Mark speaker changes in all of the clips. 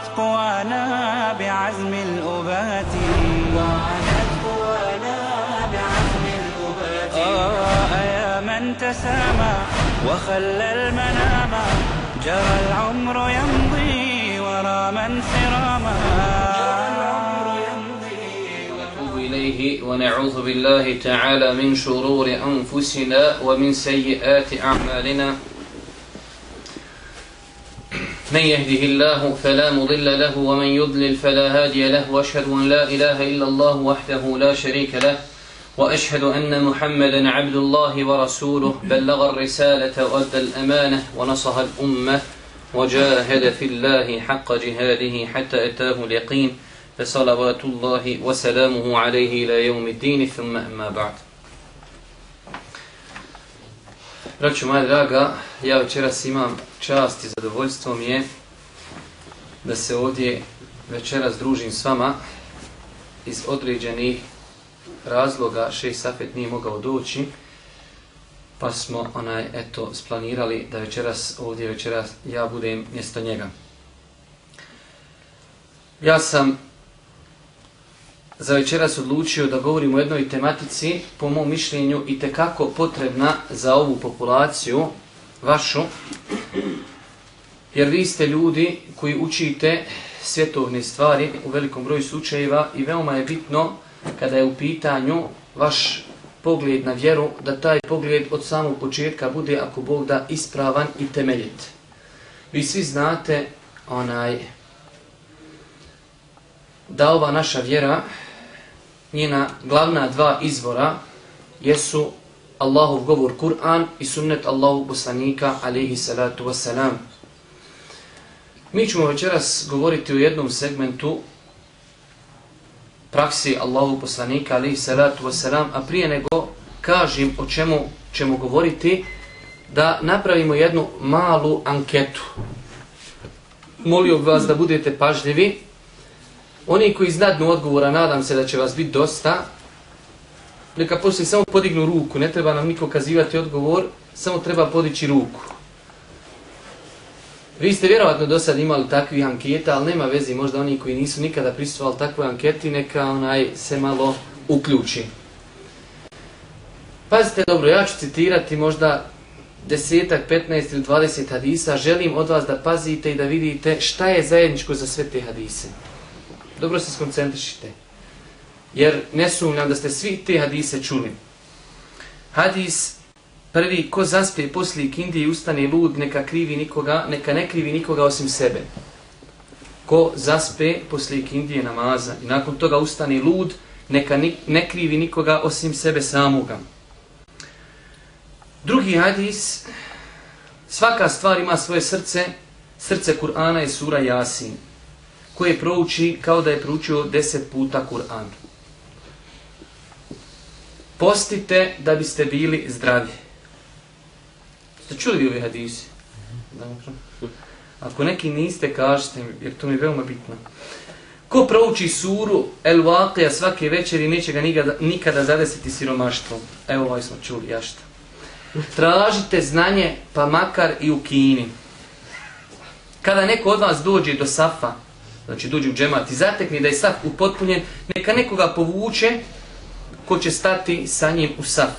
Speaker 1: وعادت قوانا بعزم الأبات. وعادت قوانا بعزم الأبات. آه يا من تسامى وخلى المنام. جرى العمر يمضي ورا من سراما. جرى العمر يمضي
Speaker 2: نتوب إليه ونعوذ بالله تعالى من شرور أنفسنا ومن سيئات أعمالنا. من يهده الله فلا مضل له ومن يضلل فلا هادي له وأشهد أن لا إله إلا الله وحده لا شريك له وأشهد أن محمدا عبد الله ورسوله. بلغ الرسالة وأدى الأمانة ونصح الأمة وجاهد في الله حق جهاده حتى أتاه اليقين. فصلوات الله وسلامه عليه إلى يوم الدين. ثم أما بعد. Braću moja draga, ja večeras imam čast i zadovoljstvo mi je da se ovdje večeras družim s vama iz određenih razloga šej Safet nije mogao doći pa smo onaj eto splanirali da večeras ovdje večeras ja budem mjesto njega. Ja sam za večeras odlučio da govorim o jednoj tematici, po mom mišljenju, i tekako potrebna za ovu populaciju, vašu, jer vi ste ljudi koji učite svjetovne stvari u velikom broju slučajeva i veoma je bitno kada je u pitanju vaš pogled na vjeru, da taj pogled od samog početka bude, ako Bog da, ispravan i temeljit. Vi svi znate onaj da ova naša vjera njena glavna dva izvora jesu Allahov govor Kur'an i sunnet Allahov poslanika alaihi salatu wasalam. Mi ćemo večeras govoriti o jednom segmentu praksi Allahov poslanika alaihi salatu wasalam, a prije nego kažem o čemu ćemo govoriti, da napravimo jednu malu anketu. Molio vas da budete pažljivi, Oni koji znadnu odgovora, nadam se da će vas biti dosta, neka poslije samo podignu ruku, ne treba nam niko kazivati odgovor, samo treba podići ruku. Vi ste vjerovatno do sad imali takvi anketa, ali nema vezi, možda oni koji nisu nikada prisutovali takvoj anketi, neka onaj se malo uključi. Pazite dobro, ja ću citirati možda desetak, 15 ili 20 hadisa, želim od vas da pazite i da vidite šta je zajedničko za sve te hadise dobro se skoncentrišite. Jer ne sumnjam da ste svi te hadise čuli. Hadis prvi, ko zaspije poslije kindije i ustane lud, neka krivi nikoga, neka ne krivi nikoga osim sebe. Ko zaspe poslije kindije namaza i nakon toga ustane lud, neka ne krivi nikoga osim sebe samoga. Drugi hadis, svaka stvar ima svoje srce, srce Kur'ana je sura Jasin koje prouči kao da je proučio deset puta Kur'an. Postite da biste bili zdravi. Ste čuli vi ove hadisi? Dobro. Ako neki niste, kažete mi, jer to mi je veoma bitno. Ko prouči suru El Waqija svake večeri, neće ga nikada, nikada zadesiti siromaštvo. Evo ovaj smo čuli, jašta. Tražite znanje, pa makar i u Kini. Kada neko od vas dođe do Safa, znači dođe u džemat i zatekne da je saf upotpunjen, neka nekoga povuče ko će stati sa njim u saf.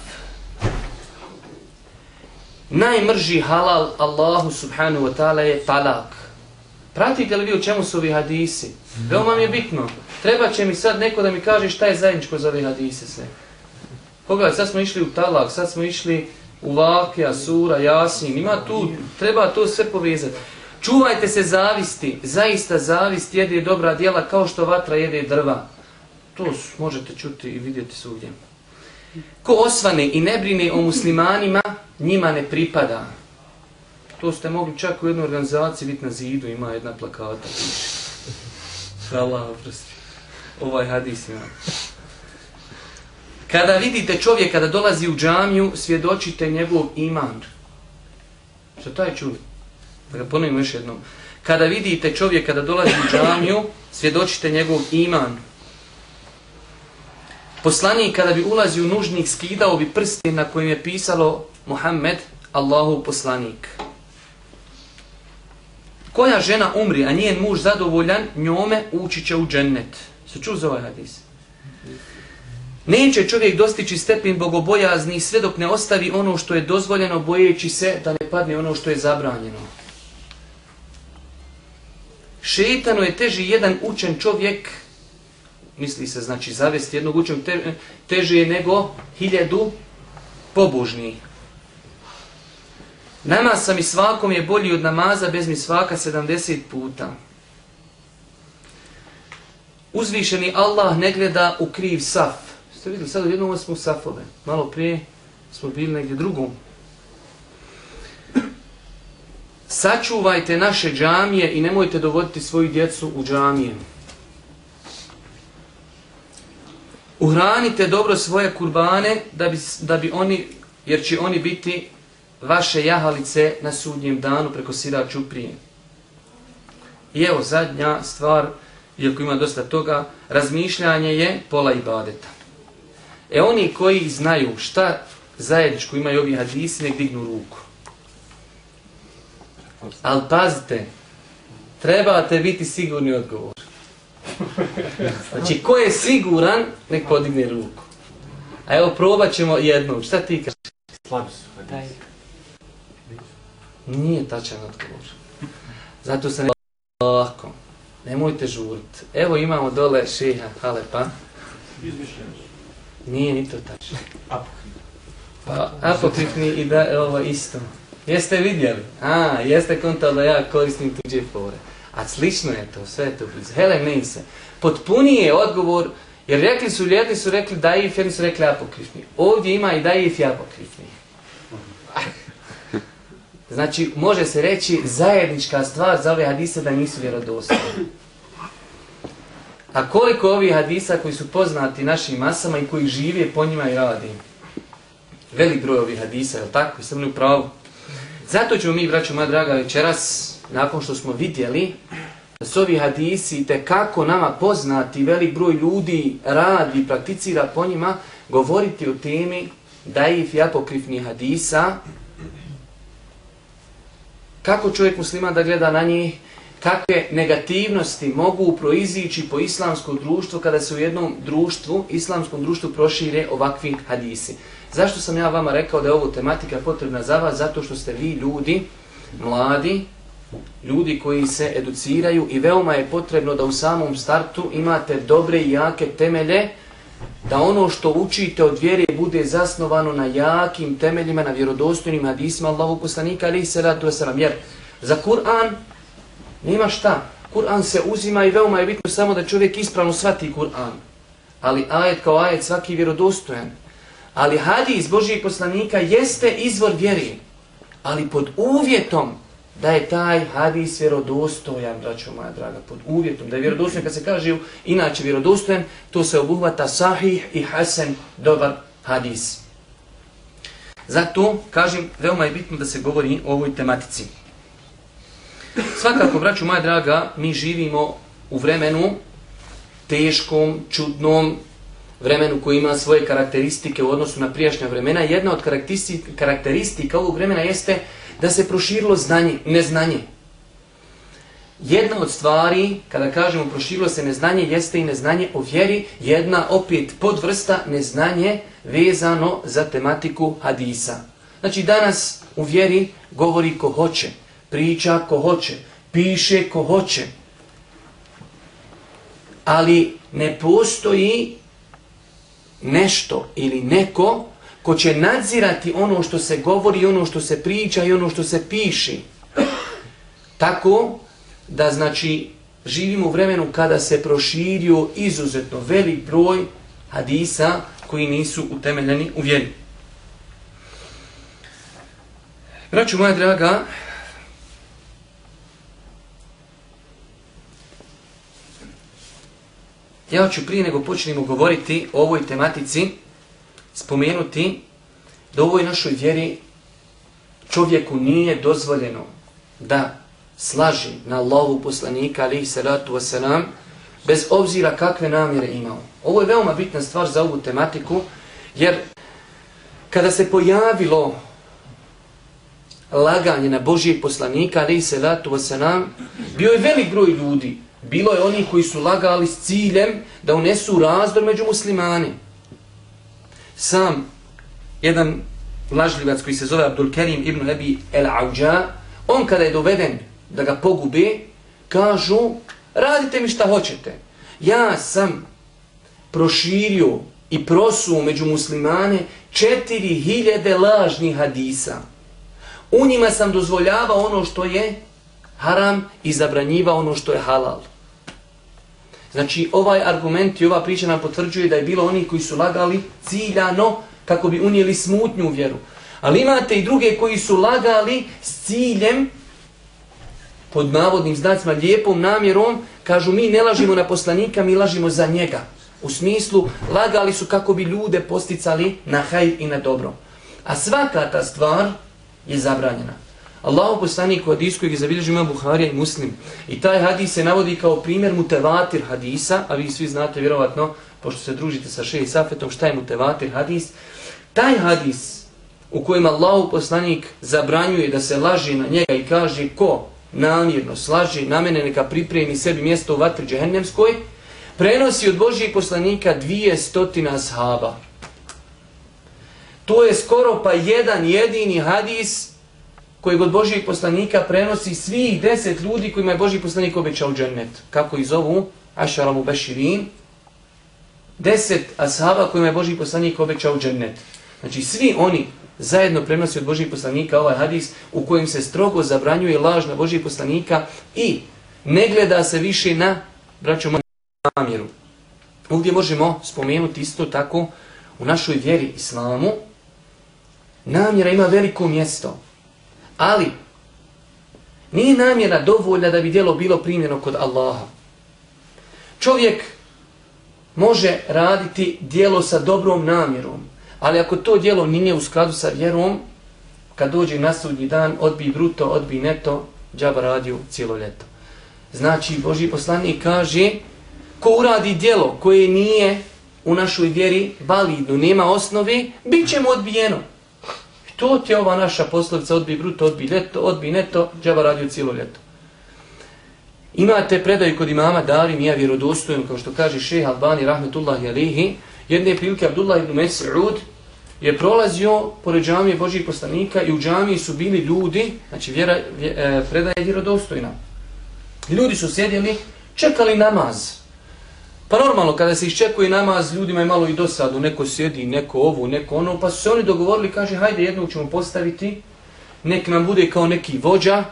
Speaker 2: Najmrži halal Allahu subhanahu wa ta'ala je talak. Pratite li vi u čemu su ovi hadisi? Veoma mi je bitno. Treba će mi sad neko da mi kaže šta je zajedničko za ove hadise sve. Pogledaj, sad smo išli u talak, sad smo išli u vakija, sura, jasin. Ima tu, treba to sve povezati. Čuvajte se zavisti, zaista zavist jede dobra djela kao što vatra jede drva. To možete čuti i vidjeti svugdje. Ko osvane i ne brine o muslimanima, njima ne pripada. To ste mogli čak u jednoj organizaciji vidjeti na zidu, ima jedna plakata, piše. Allah oprosti. Ovaj hadis ima. Kada vidite čovjeka da dolazi u džamiju, svjedočite njegov iman. Što taj čuli? Da ga ponovimo još jednom. Kada vidite čovjek kada dolazi u džamiju, svjedočite njegov iman. Poslanik kada bi ulazio u nužnik skidao bi prste na kojim je pisalo Muhammed, Allahu poslanik. Koja žena umri, a njen muž zadovoljan, njome ući će u džennet. Se ču za ovaj hadis? Neće čovjek dostići stepin bogobojazni sve dok ne ostavi ono što je dozvoljeno bojeći se da ne padne ono što je zabranjeno šeitanu je teži jedan učen čovjek, misli se znači zavesti jednog učenog, te, teži je nego hiljadu pobožni. Nama sam i svakom je bolji od namaza bez mi svaka 70 puta. Uzvišeni Allah ne gleda u kriv saf. Ste vidjeli, sad jednom smo safove. Malo prije smo bili negdje drugom. Sačuvajte naše džamije i nemojte dovoditi svoju djecu u džamije. Uhranite dobro svoje kurbane da bi, da bi oni, jer će oni biti vaše jahalice na sudnjem danu preko sira čuprije. I evo zadnja stvar, iako ima dosta toga, razmišljanje je pola ibadeta. E oni koji znaju šta zajedničko imaju ovi hadisi, nek dignu ruku. Ali pazite, trebate biti sigurni odgovor. Znači, ko je siguran, nek podigne ruku. A evo, probat ćemo jednu. Šta ti kažeš?
Speaker 3: Slabi su hadisi.
Speaker 2: Nije tačan odgovor. Zato se ne lako. Nemojte žurit. Evo imamo dole šeha Halepa.
Speaker 3: Izmišljeno.
Speaker 2: Nije ni to tačno.
Speaker 3: Apokrif.
Speaker 2: Pa apokrifni i da ovo isto. Jeste vidjeli? A, jeste kontali da ja koristim tuđe fore. A slično je to, sve je to blizu. Hele, ne se. Potpuniji je odgovor, jer rekli su, jedni su rekli daif, jedni su rekli apokrifni. Ovdje ima i daif i apokrifni. Znači, može se reći zajednička stvar za ove hadise da nisu vjerodostojni. A koliko ovih hadisa koji su poznati našim masama i koji žive po njima i radi? Velik broj ovih hadisa, je li tako? Jesam li u pravu? Zato ćemo mi, braćo moja draga, večeras, nakon što smo vidjeli da su ovi hadisi te kako nama poznati velik broj ljudi radi prakticira po njima, govoriti o temi daif i apokrifni hadisa, kako čovjek musliman da gleda na njih, kakve negativnosti mogu proizići po islamskom društvu kada se u jednom društvu, islamskom društvu prošire ovakvi hadisi. Zašto sam ja vama rekao da je ovo tematika potrebna za vas? Zato što ste vi ljudi, mladi, ljudi koji se educiraju i veoma je potrebno da u samom startu imate dobre i jake temelje, da ono što učite od vjere bude zasnovano na jakim temeljima, na vjerodostojnim hadisima Allahu poslanika alaihi salatu wasalam. Jer za Kur'an nema šta. Kur'an se uzima i veoma je bitno samo da čovjek ispravno svati Kur'an. Ali ajet kao ajet svaki vjerodostojan. Ali hadis Božijeg poslanika jeste izvor vjeri. Ali pod uvjetom da je taj hadis vjerodostojan, braćo moja draga, pod uvjetom da je vjerodostojan, kad se kaže inače vjerodostojan, to se obuhvata sahih i hasen, dobar hadis. Zato, kažem, veoma je bitno da se govori o ovoj tematici. Svakako, braću moja draga, mi živimo u vremenu teškom, čudnom, vremenu koji ima svoje karakteristike u odnosu na prijašnja vremena. Jedna od karakteristika ovog vremena jeste da se proširilo znanje, neznanje. Jedna od stvari, kada kažemo proširilo se neznanje, jeste i neznanje o vjeri, jedna opet podvrsta neznanje vezano za tematiku hadisa. Znači danas u vjeri govori ko hoće, priča ko hoće, piše ko hoće, ali ne postoji nešto ili neko ko će nadzirati ono što se govori, ono što se priča i ono što se piši. Tako da znači živimo u vremenu kada se proširio izuzetno velik broj hadisa koji nisu utemeljeni u vjeri. Braću moja draga, Ja ću prije nego počnemo govoriti o ovoj tematici, spomenuti da u ovoj našoj vjeri čovjeku nije dozvoljeno da slaži na Allahu poslanika alihi salatu wasalam bez obzira kakve namjere imao. Ovo je veoma bitna stvar za ovu tematiku jer kada se pojavilo laganje na Božijeg poslanika alihi salatu wasalam bio je velik broj ljudi. Bilo je oni koji su lagali s ciljem da unesu razdor među muslimani. Sam jedan lažljivac koji se zove Abdul Kerim ibn Ebi El Auđa, on kada je doveden da ga pogube, kažu, radite mi šta hoćete. Ja sam proširio i prosuo među muslimane četiri hiljade lažnih hadisa. U njima sam dozvoljavao ono što je haram i zabranjivao ono što je halal. Znači, ovaj argument i ova priča nam potvrđuje da je bilo oni koji su lagali ciljano kako bi unijeli smutnju u vjeru. Ali imate i druge koji su lagali s ciljem, pod navodnim znacima, lijepom namjerom, kažu mi ne lažimo na poslanika, mi lažimo za njega. U smislu, lagali su kako bi ljude posticali na hajr i na dobro. A svaka ta stvar je zabranjena. Allahu poslanik u hadisu kojeg je zabilježio ima Buharija i Muslim. I taj hadis se navodi kao primjer mutevatir hadisa, a vi svi znate vjerovatno, pošto se družite sa šeji safetom, šta je mutevatir hadis. Taj hadis u kojem Allahu poslanik zabranjuje da se laži na njega i kaže ko namjerno slaži na mene neka pripremi sebi mjesto u vatri džehennemskoj, prenosi od Božijeg poslanika dvije stotina shaba. To je skoro pa jedan jedini hadis koji god Božijeg poslanika prenosi svih deset ljudi kojima je Božiji poslanik obećao džennet. Kako ih zovu? Ašaramu Beširin. Deset ashaba kojima je Božiji poslanik obećao džennet. Znači svi oni zajedno prenosi od Božijeg poslanika ovaj hadis u kojem se strogo zabranjuje laž na Božijeg poslanika i ne gleda se više na braćom namjeru. Ovdje možemo spomenuti isto tako u našoj vjeri islamu namjera ima veliko mjesto. Ali, nije namjera dovoljna da bi djelo bilo primljeno kod Allaha. Čovjek može raditi djelo sa dobrom namjerom, ali ako to djelo nije u skladu sa vjerom, kad dođe na sudnji dan, odbi bruto, odbi neto, džaba radio cijelo ljeto. Znači, Boži poslanik kaže, ko uradi djelo koje nije u našoj vjeri validno, nema osnove, bit će mu odbijeno. To ti je ova naša poslovica, odbi bruto, odbi ljeto, odbi neto, džaba radio cijelo ljeto. Imate predaju kod imama Dari, mija vjerodostojem, kao što kaže šeha Albani, rahmetullahi alihi, jedne prilike Abdullah ibn Mes'ud je prolazio pored džamije Božih poslanika i u džamiji su bili ljudi, znači vjera, vje, e, predaje vjerodostojna. Ljudi su sjedili, čekali namaz. Pa normalno, kada se iščekuje namaz, ljudima je malo i dosadu, neko sjedi, neko ovo, neko ono, pa su se oni dogovorili, kaže, hajde jednog ćemo postaviti, nek nam bude kao neki vođa,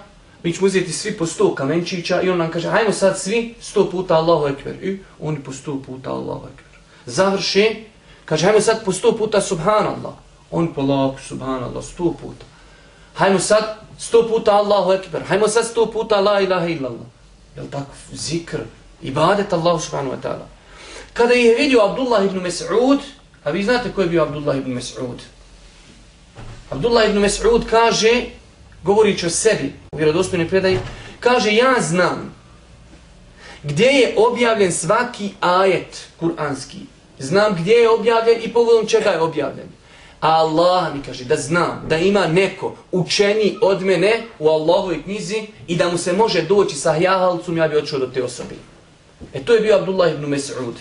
Speaker 2: mi ćemo uzeti svi po sto kamenčića i on nam kaže, hajmo sad svi sto puta Allahu Ekber. I oni po sto puta Allahu Ekber. Završe, kaže, hajmo sad po sto puta Subhanallah. On po laku, Subhanallah, sto puta. Hajmo sad sto puta Allahu Ekber. Hajmo sad sto puta La ilaha illallah. Jel tako, zikr, ibadet Allahu subhanahu wa ta'ala. Kada je vidio Abdullah ibn Mas'ud, a vi znate ko je bio Abdullah ibn Mas'ud? Abdullah ibn Mas'ud kaže, govorići o sebi u vjerodostojnoj predaji, kaže ja znam gdje je objavljen svaki ajet kuranski. Znam gdje je objavljen i povodom čega je objavljen. A Allah mi kaže da znam da ima neko učeni od mene u Allahovoj knjizi i da mu se može doći sa jahalcom, ja bi odšao do te osobe. E to je bio Abdullah ibn Mas'ud.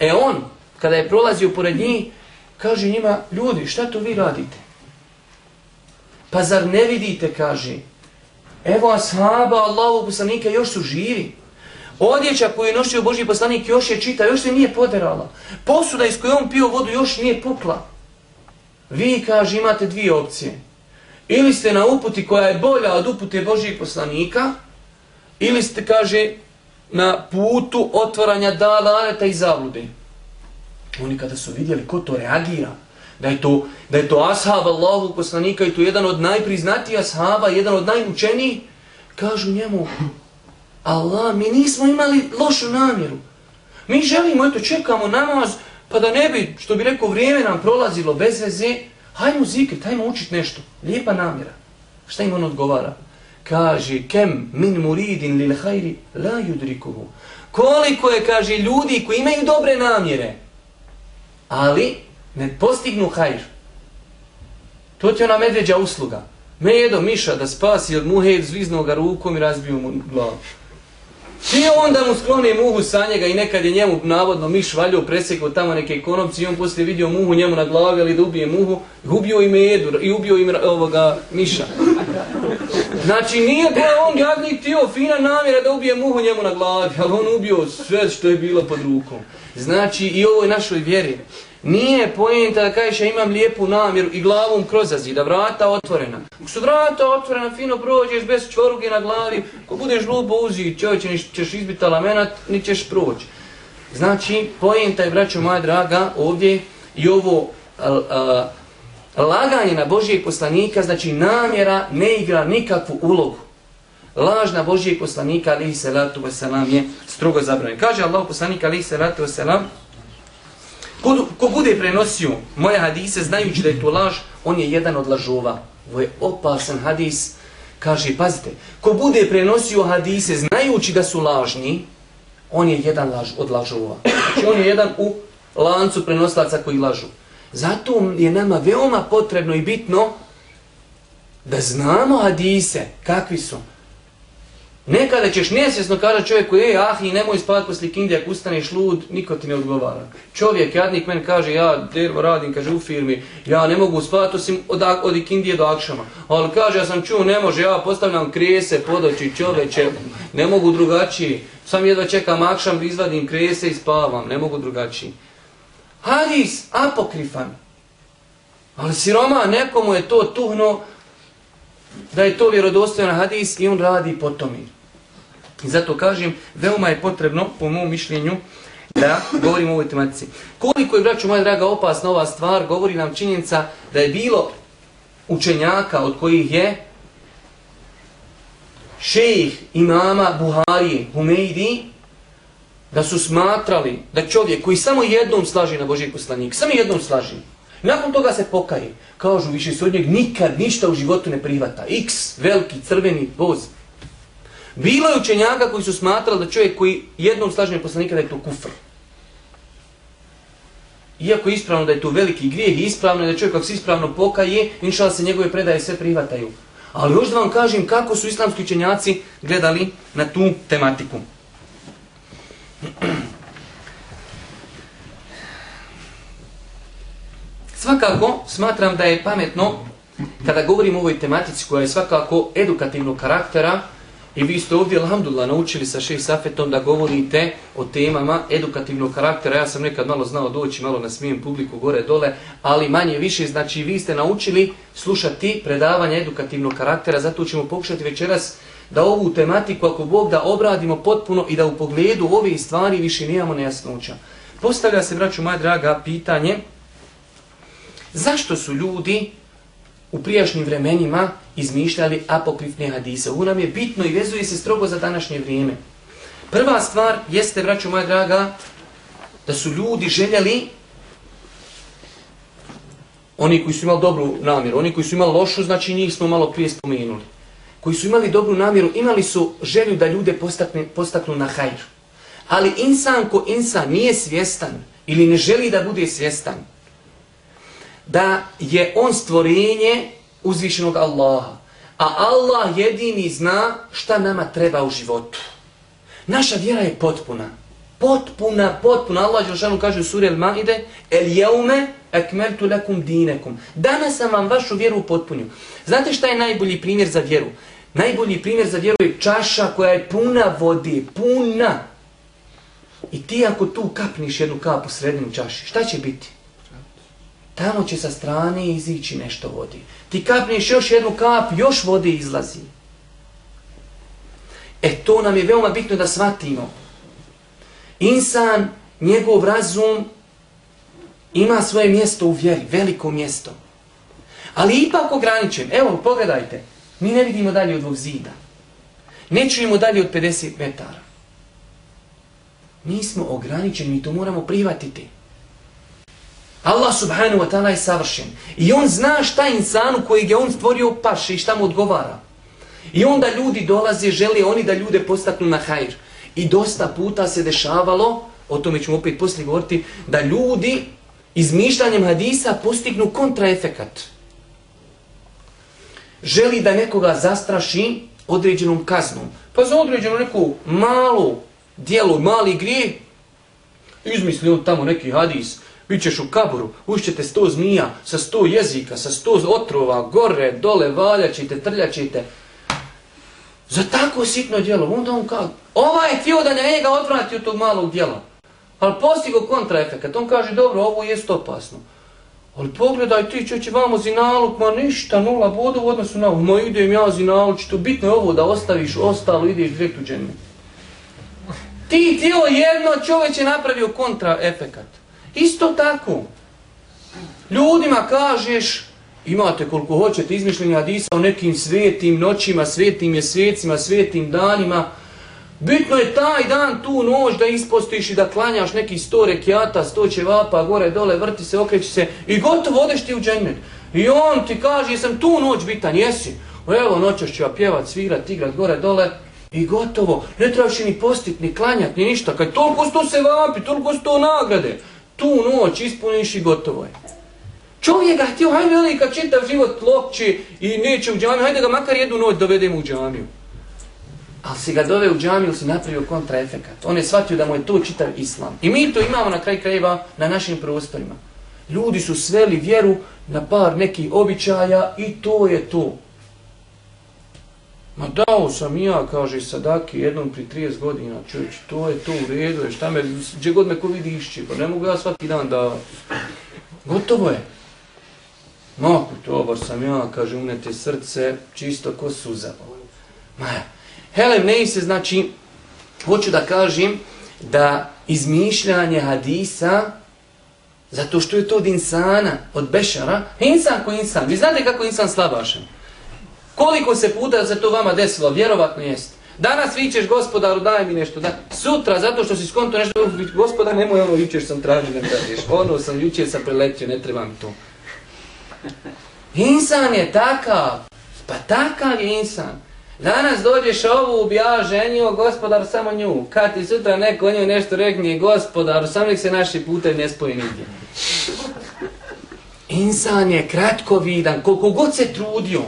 Speaker 2: E on, kada je prolazio pored njih, kaže njima, ljudi, šta to vi radite? Pa zar ne vidite, kaže, evo ashaba Allahovog poslanika još su živi. Odjeća koju je nosio Boži poslanik još je čita, još se nije poderala. Posuda iz koje on pio vodu još nije pukla. Vi, kaže, imate dvije opcije. Ili ste na uputi koja je bolja od upute Božijeg poslanika, ili ste, kaže, na putu otvaranja dalaleta i zablude. Oni kada su vidjeli ko to reagira, da je to, da je to ashab Allahu poslanika i to jedan od najpriznatijih ashaba, jedan od najučenijih, kažu njemu, Allah, mi nismo imali lošu namjeru. Mi želimo, eto, čekamo namaz, pa da ne bi, što bi rekao, vrijeme nam prolazilo bez veze, hajmo zikrit, hajmo učit nešto. Lijepa namjera. Šta im on odgovara? Kaže, kem min muridin lil hajri la yudrikuhu. Koliko je, kaže, ljudi koji imaju dobre namjere, ali ne postignu hajr. To ti je ona medveđa usluga. Me jedo miša da spasi od muhe zviznog rukom i razbiju mu glavu. I onda mu sklone muhu sa njega i nekad je njemu navodno miš valjao presekao tamo neke konopci i on poslije vidio muhu njemu na glavi ali da ubije muhu i ubio i medu i ubio im ovoga miša. Znači nije to on jadnik tio fina namjera da ubije muhu njemu na glavi, ali on ubio sve što je bilo pod rukom. Znači i ovo je našoj vjeri. Nije pojenta da kažeš ja imam lijepu namjeru i glavom kroz da vrata otvorena. Ako su vrata otvorena, fino prođeš bez čvoruge na glavi, ko budeš lupo uzi, čovječe, ni ćeš izbiti alamenat, ni ćeš proći. Znači, pojenta je, braćo moja draga, ovdje i ovo a, a, laganje na Božijeg poslanika, znači namjera ne igra nikakvu ulogu. Laž na Božijeg poslanika, alihi salatu wasalam, je strogo zabranjen. Kaže Allah poslanika, alihi salatu wasalam, Ko, ko bude prenosio moje hadise znajući da je to laž, on je jedan od lažova. Ovo je opasan hadis. Kaže, pazite, ko bude prenosio hadise znajući da su lažni, on je jedan laž, od lažova. Znači, on je jedan u lancu prenoslaca koji lažu. Zato je nama veoma potrebno i bitno da znamo hadise kakvi su. Nekada ćeš nesvjesno kada čovjeku, ej, ah, i nemoj spavati posle kindija, ako ustaneš lud, niko ti ne odgovara. Čovjek, jadnik, meni kaže, ja dervo radim, kaže, u firmi, ja ne mogu spavati osim od, od kindije do akšama. Ali kaže, ja sam čuo, ne može, ja postavljam krese, podoći čoveče, ne mogu drugačiji. Sam jedva čekam akšam, izvadim krese i spavam, ne mogu drugačiji. Hadis, apokrifan. Ali siroma, nekomu je to tuhno, da je to vjerodostojan hadis i on radi po tome. I zato kažem, veoma je potrebno, po mom mišljenju, da govorimo o ovoj tematici. Koliko je, braću moja draga, opasna ova stvar, govori nam činjenica da je bilo učenjaka od kojih je šejih imama Buharije, Humeidi, da su smatrali da čovjek koji samo jednom slaži na Božijeg poslanik, samo jednom slaži, nakon toga se pokaje, kažu više se od njeg nikad ništa u životu ne prihvata. X, veliki, crveni voz. Bilo je učenjaka koji su smatrali da čovjek koji jednom slaženje poslanika da je to kufr. Iako je ispravno da je to veliki grijeh, ispravno je da čovjek ako se ispravno pokaje, inšala se njegove predaje sve prihvataju. Ali još da vam kažem kako su islamski učenjaci gledali na tu tematiku. Svakako smatram da je pametno kada govorimo o ovoj tematici koja je svakako edukativnog karaktera, I vi ste ovdje, alhamdulillah, naučili sa šeji Safetom da govorite o temama edukativnog karaktera. Ja sam nekad malo znao doći, malo na smijem publiku gore dole, ali manje više, znači vi ste naučili slušati predavanje edukativnog karaktera, zato ćemo pokušati večeras da ovu tematiku, ako Bog da obradimo potpuno i da u pogledu ove stvari više nijemo nejasnoća. Postavlja se, braću moja draga, pitanje zašto su ljudi u prijašnjim vremenima izmišljali apokrifne hadise. Ovo nam je bitno i vezuje se strogo za današnje vrijeme. Prva stvar jeste, braćo moja draga, da su ljudi željeli, oni koji su imali dobru namjeru, oni koji su imali lošu, znači njih smo malo prije spomenuli. Koji su imali dobru namjeru, imali su želju da ljude postakne, postaknu na hajr. Ali insan ko insan nije svjestan ili ne želi da bude svjestan, da je on stvorenje uzvišenog Allaha. A Allah jedini zna šta nama treba u životu. Naša vjera je potpuna. Potpuna, potpuna. Allah Đelšanu kaže u suri Al-Ma'ide El jeume ekmeltu lakum dinekum. Danas sam vam vašu vjeru potpunju. Znate šta je najbolji primjer za vjeru? Najbolji primjer za vjeru je čaša koja je puna vode. Puna. I ti ako tu kapniš jednu kapu srednju čaši, šta će biti? Tamo će sa strane izići nešto vodi. Ti kapneš još jednu kap, još vode izlazi. E to nam je veoma bitno da shvatimo. Insan, njegov razum, ima svoje mjesto u vjeri, veliko mjesto. Ali ipak ograničen. Evo, pogledajte. Mi ne vidimo dalje od dvog zida. Ne čujemo dalje od 50 metara. Mi smo ograničeni, mi to moramo prihvatiti. Allah subhanahu wa ta'ala je savršen. I on zna šta insanu kojeg je on stvorio paše i šta mu odgovara. I onda ljudi dolaze, žele oni da ljude postaknu na hajr. I dosta puta se dešavalo, o tome ćemo opet poslije govoriti, da ljudi izmišljanjem hadisa postignu kontraefekat. Želi da nekoga zastraši određenom kaznom. Pa za određenu neku malu dijelu, mali grije, izmisli on tamo neki hadis, Bićeš u kaburu, ušćete sto zmija, sa sto jezika, sa sto otrova, gore, dole, valjaćite, trljaćite. Za tako sitno djelo, onda on kaže, ovaj je htio da njega odvrati od tog malog djela. Ali postigo kontraefekat, on kaže, dobro, ovo je opasno. Ali pogledaj ti čeće vamo zinalog, ma ništa, nula boda u odnosu na ovo. Ma idem ja zinalog, što bitno je ovo da ostaviš, ostalo ideš direkt u džennet. Ti tijelo jedno čovjek je napravio kontraefekat. Isto tako. Ljudima kažeš, imate koliko hoćete izmišljenja hadisa o nekim svetim noćima, svetim mjesecima, svetim danima. Bitno je taj dan, tu noć da ispostiš i da klanjaš neki sto rekiata, sto ćevapa, gore, dole, vrti se, okreći se i gotovo odeš ti u džennet. I on ti kaže, jesam tu noć bitan, jesi. Evo, noćas ću ja pjevat, svirat, igrat, gore, dole. I gotovo. Ne trebaš ni postit, ni klanjat, ni ništa. Kad toliko sto se vapi, toliko sto nagrade. Tu noć ispuniš i gotovo je. Čovjek ga htio, hajde velika čitav život lopće i neće u džamiju, hajde ga makar jednu noć dovedemo u džamiju. Ali si ga dove u džamiju, si napravio kontraefekat. On je shvatio da mu je to čitav islam. I mi to imamo na kraj krajeva na našim prostorima. Ljudi su sveli vjeru na par nekih običaja i to je to. Ma dao sam ja, kaže Sadaki, jednom pri 30 godina, čovječ, to je to u redu, je, šta me, gdje god me ko vidi išće, pa ne mogu ja svaki dan da... Gotovo je. Mako, to sam ja, kaže, unete srce, čisto ko suza. Ma hele, Helem, ne se, znači, hoću da kažem da izmišljanje hadisa, zato što je to od insana, od bešara, insan ko insan, vi znate kako insan slabašan. Koliko se puta se to vama desilo? Vjerovatno jest. Danas vičeš gospodaru, daj mi nešto. Da. Sutra, zato što si skonto nešto, gospodar, nemoj ono, jučer sam tražio, ne tražiš. Ono sam, jučer sam preletio, ne trebam to. Insan je takav. Pa takav je insan. Danas dođeš ovu, ubija ja ženio, gospodar, samo nju. Kad ti sutra neko o njoj nešto rekne, gospodar, sam nek se naši putevi ne spoji nigdje. Insan je kratkovidan, koliko god se trudio.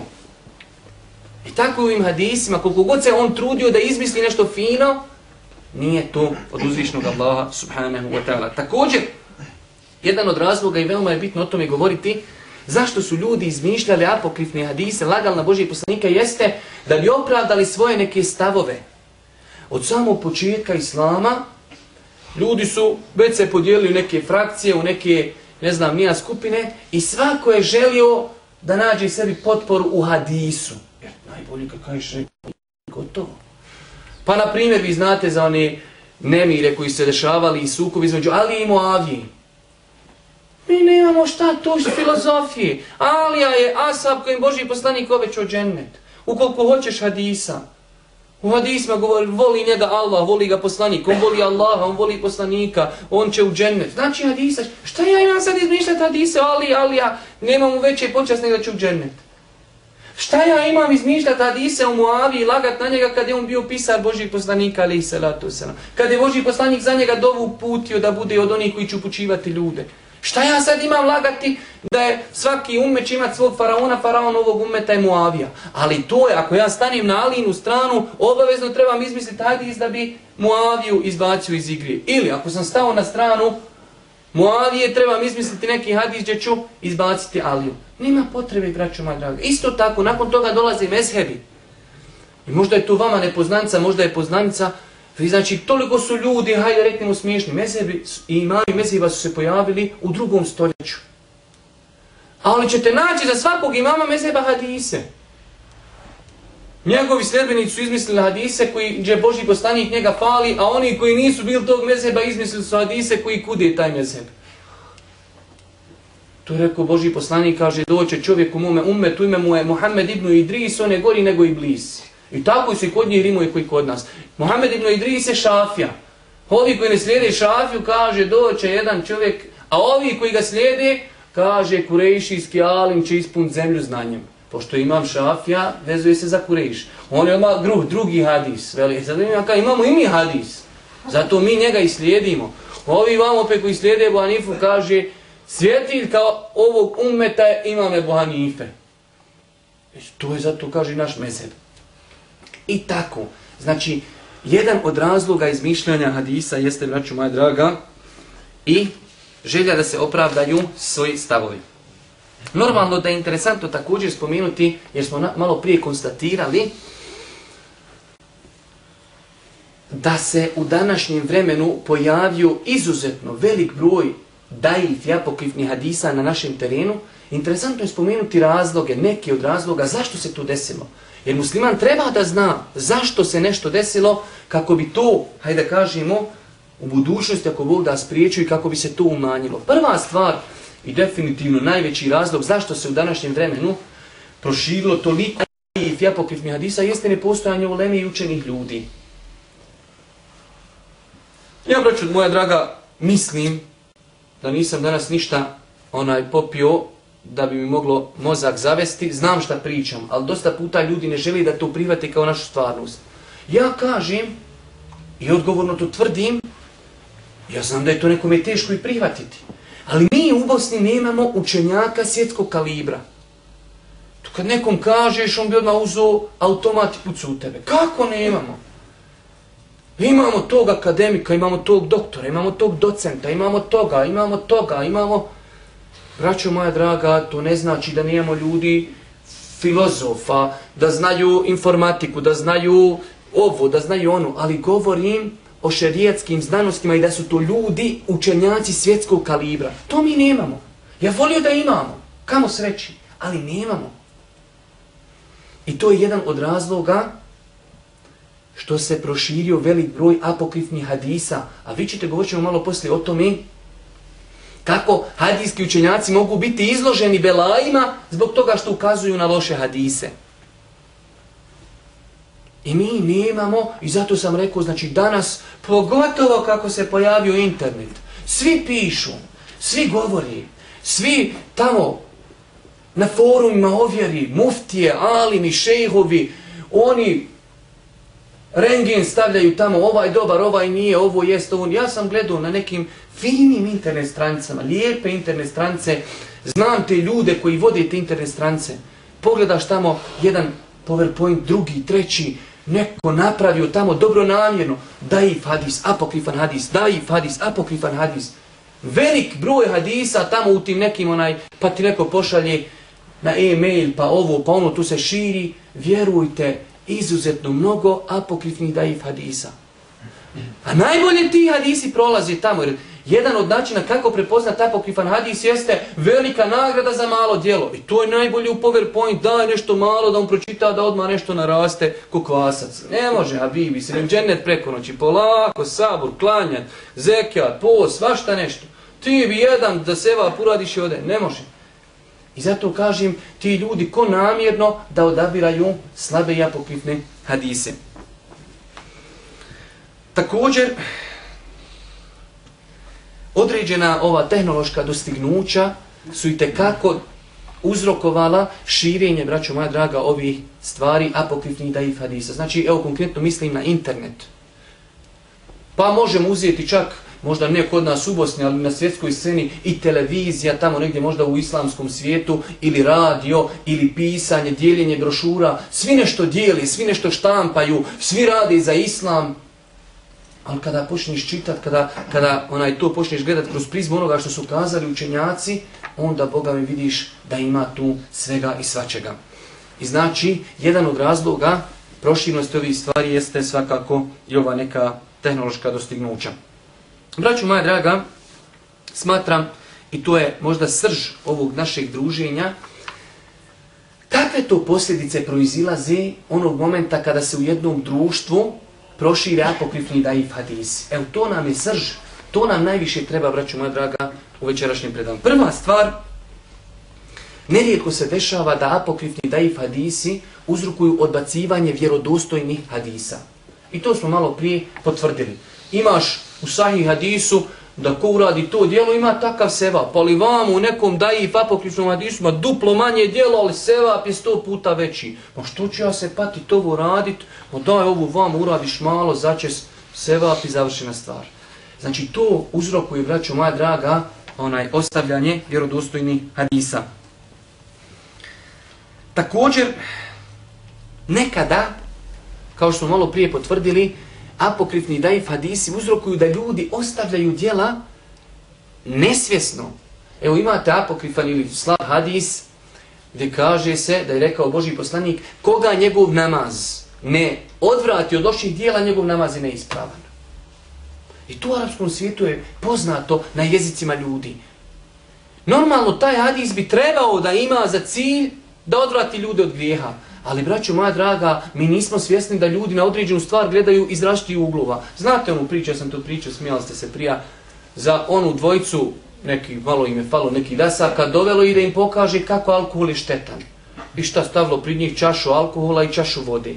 Speaker 2: I tako u ovim hadisima, koliko god se on trudio da izmisli nešto fino, nije to od uzvišnog Allaha subhanahu wa ta'ala. Također, jedan od razloga i veoma je bitno o tome govoriti, zašto su ljudi izmišljali apokrifne hadise, lagali na Božije poslanika, jeste da bi opravdali svoje neke stavove. Od samog početka Islama, ljudi su već se podijelili u neke frakcije, u neke, ne znam, nija skupine, i svako je želio da nađe sebi potporu u hadisu najbolji kad kažeš gotovo. Pa na primjer vi znate za one nemire koji se dešavali i sukovi između Ali i Moavije. Mi nemamo šta, to što filozofije. Alija je Asab kojim Boži poslanik obećao džennet. Ukoliko hoćeš hadisa. U hadisma govori, voli njega Allah, voli ga poslanik, on voli Allaha, on voli poslanika, on će u džennet. Znači hadisa, šta ja imam sad izmišljati hadise, Ali, Alija, nemam veće počasne nego da ću u džennet. Šta ja imam izmišljati hadise u Muavi i lagat na njega kad je on bio pisar Božih poslanika, ali i salatu selam. Kad je Božih poslanik za njega dovu putio da bude od onih koji će upućivati ljude. Šta ja sad imam lagati da je svaki umet će imati svog faraona, faraon ovog umeta je Muavija. Ali to je, ako ja stanem na Alinu stranu, obavezno trebam izmisliti hadis da bi Muaviju izbacio iz igre. Ili ako sam stao na stranu Muavije, trebam izmisliti neki hadis gdje ću izbaciti Aliju. Nema potrebe, braćo moja draga. Isto tako, nakon toga dolaze mezhebi. I možda je tu vama nepoznanica, možda je poznanica. Vi znači, toliko su ljudi, hajde reknemo smiješni, mezhebi i imaju mezheba su se pojavili u drugom stoljeću. Ali ćete naći za svakog imama mezheba hadise. Njegovi sljedbenici su izmislili hadise koji gdje Boži poslanik njega fali, a oni koji nisu bili tog mezheba izmislili su hadise koji kude taj mezheb. To je rekao Boži poslanik, kaže, doće čovjek u mome umetu, ime mu je Muhammed ibn Idris, on je gori nego Iblis. I tako su i kod njih rimu koji kod nas. Muhammed ibn Idris je šafija. Ovi koji ne slijede šafiju kaže doće jedan čovjek, a ovi koji ga slijede kaže kurejšijski alim će ispuniti zemlju znanjem. Pošto imam šafija, vezuje se za kurejš. On je odmah gruh, drugi hadis. Veli, e, sad imam, ka, imamo i mi hadis. Zato mi njega i slijedimo. Ovi vam opet koji slijede Ebu Hanifu kaže svjetilj kao ovog je imam Ebu Hanife. E, to je zato kaže naš mezeb. I tako. Znači, jedan od razloga izmišljanja hadisa jeste, braću moja draga, i želja da se opravdaju svoji stavovi. Normalno da je interesantno također spomenuti, jer smo na, malo prije konstatirali, da se u današnjem vremenu pojavio izuzetno velik broj daif i apokrifnih hadisa na našem terenu, interesantno je spomenuti razloge, neke od razloga, zašto se to desilo. Jer musliman treba da zna zašto se nešto desilo, kako bi to, hajde kažemo, u budućnosti ako Bog da spriječu i kako bi se to umanjilo. Prva stvar i definitivno najveći razlog zašto se u današnjem vremenu proširilo toliko i apokrifnih hadisa jeste nepostojanje uleme i učenih ljudi. Ja, braću, moja draga, mislim da nisam danas ništa onaj popio da bi mi moglo mozak zavesti. Znam šta pričam, ali dosta puta ljudi ne želi da to prihvate kao našu stvarnost. Ja kažem i odgovorno to tvrdim, ja znam da je to nekome teško i prihvatiti. Ali mi u Bosni nemamo učenjaka svjetskog kalibra. Tu kad nekom kažeš, on bi odmah uzo automat i pucu u tebe. Kako nemamo? Imamo tog akademika, imamo tog doktora, imamo tog docenta, imamo toga, imamo toga, imamo... Braćo moja draga, to ne znači da nijemo ljudi filozofa, da znaju informatiku, da znaju ovo, da znaju ono, ali govorim o šerijetskim znanostima i da su to ljudi, učenjaci svjetskog kalibra. To mi nemamo. Ja volio da imamo, kamo sreći, ali nemamo. I to je jedan od razloga što se proširio velik broj apokrifnih hadisa. A vi ćete govorit ćemo malo poslije o tome kako hadijski učenjaci mogu biti izloženi belajima zbog toga što ukazuju na loše hadise. I mi nemamo, i zato sam rekao, znači danas, pogotovo kako se pojavio internet, svi pišu, svi govori, svi tamo na forumima ovjeri, muftije, alimi, šejhovi, oni rengen stavljaju tamo, ovaj dobar, ovaj nije, ovo jest, ovo Ja sam gledao na nekim finim internet stranicama, lijepe internet strance, znam te ljude koji vode te internet strance. Pogledaš tamo jedan PowerPoint, drugi, treći, neko napravio tamo dobro namjerno, daif hadis, apokrifan hadis, daif hadis, apokrifan hadis. Velik broj hadisa tamo u tim nekim onaj, pa ti neko pošalje na e-mail, pa ovo, pa ono, tu se širi, vjerujte, izuzetno mnogo apokrifnih daif hadisa. A najbolje ti hadisi prolaze tamo, jer jedan od načina kako prepoznat apokrifan hadis jeste velika nagrada za malo djelo. I to je najbolje u PowerPoint, daj nešto malo da on pročita da odmah nešto naraste ko kvasac. Ne može, Habibi, se džennet preko noći, polako, sabur, klanjat, zekijat, post, svašta nešto. Ti bi jedan da seva puradiš i ode, ne može. I zato kažem ti ljudi ko namjerno da odabiraju slabe i apokrifne hadise. Također, određena ova tehnološka dostignuća su i tekako uzrokovala širenje, braćo moja draga, ovih stvari apokrifnih daif hadisa. Znači, evo konkretno mislim na internet. Pa možemo uzeti čak možda ne kod nas u Bosni, ali na svjetskoj sceni i televizija, tamo negdje možda u islamskom svijetu, ili radio, ili pisanje, dijeljenje brošura, svi nešto dijeli, svi nešto štampaju, svi rade za islam, ali kada počneš čitat, kada, kada onaj to počneš gledat kroz prizmu onoga što su kazali učenjaci, onda Boga mi vidiš da ima tu svega i svačega. I znači, jedan od razloga proširnosti ovih stvari jeste svakako i ova neka tehnološka dostignuća. Braću moja draga, smatram, i to je možda srž ovog našeg druženja, kakve to posljedice proizilaze onog momenta kada se u jednom društvu prošire apokrifni daif hadisi. Evo, to nam je srž, to nam najviše treba, braću moja draga, u večerašnjem predavanju. Prva stvar, nerijetko se dešava da apokrifni daif hadisi uzrukuju odbacivanje vjerodostojnih hadisa. I to smo malo prije potvrdili. Imaš u sahih hadisu da ko uradi to dijelo ima takav sevap, ali vam u nekom daji apokričnom hadisu duplo manje dijelo, ali sevap je sto puta veći. Ma što ću ja se pati to radit? Ma daj ovu vam uradiš malo, začes sevap i završena stvar. Znači to uzrokuje, braćo moja draga, onaj ostavljanje vjerodostojni hadisa. Također, nekada, kao što smo malo prije potvrdili, apokrifni daif hadisi uzrokuju da ljudi ostavljaju dijela nesvjesno. Evo imate apokrifan ili slab hadis gdje kaže se da je rekao Boži poslanik koga njegov namaz ne odvrati od loših dijela, njegov namaz je neispravan. I to u arapskom svijetu je poznato na jezicima ljudi. Normalno taj hadis bi trebao da ima za cilj da odvrati ljude od grijeha. Ali, braćo moja draga, mi nismo svjesni da ljudi na određenu stvar gledaju iz različitih uglova. Znate onu priču, ja sam to pričao, smijali ste se prija, za onu dvojicu, neki, malo im je falo neki dasaka, dovelo i da im pokaže kako alkohol je štetan. I šta stavilo pred njih čašu alkohola i čašu vode.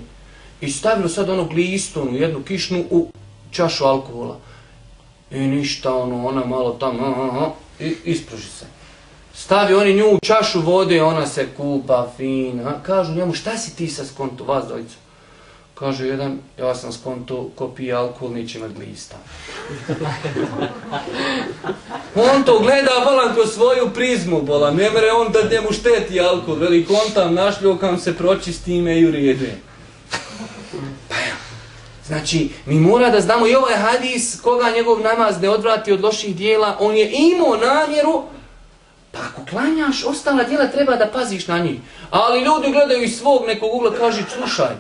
Speaker 2: I stavilo sad onog glistonu, jednu kišnu u čašu alkohola. I ništa, ono, ona malo tamo, aha, aha, i ispruži se. Stavi oni nju u čašu vode, ona se kupa fina. Kažu njemu, šta si ti sa skonto, vas dojcu? Kaže jedan, ja sam skonto ko pije alkohol, neće imat glista. on to gleda, bolan, kroz svoju prizmu, bolan. Ne mere on da njemu šteti alkohol. Veli, on tam našljokam se pročisti ime i urijede. Pa Znači, mi mora da znamo i ovaj hadis, koga njegov namaz ne odvrati od loših dijela, on je imao namjeru Pa ako klanjaš, ostala djela treba da paziš na njih. Ali ljudi gledaju iz svog nekog ugla, kaži, slušaj,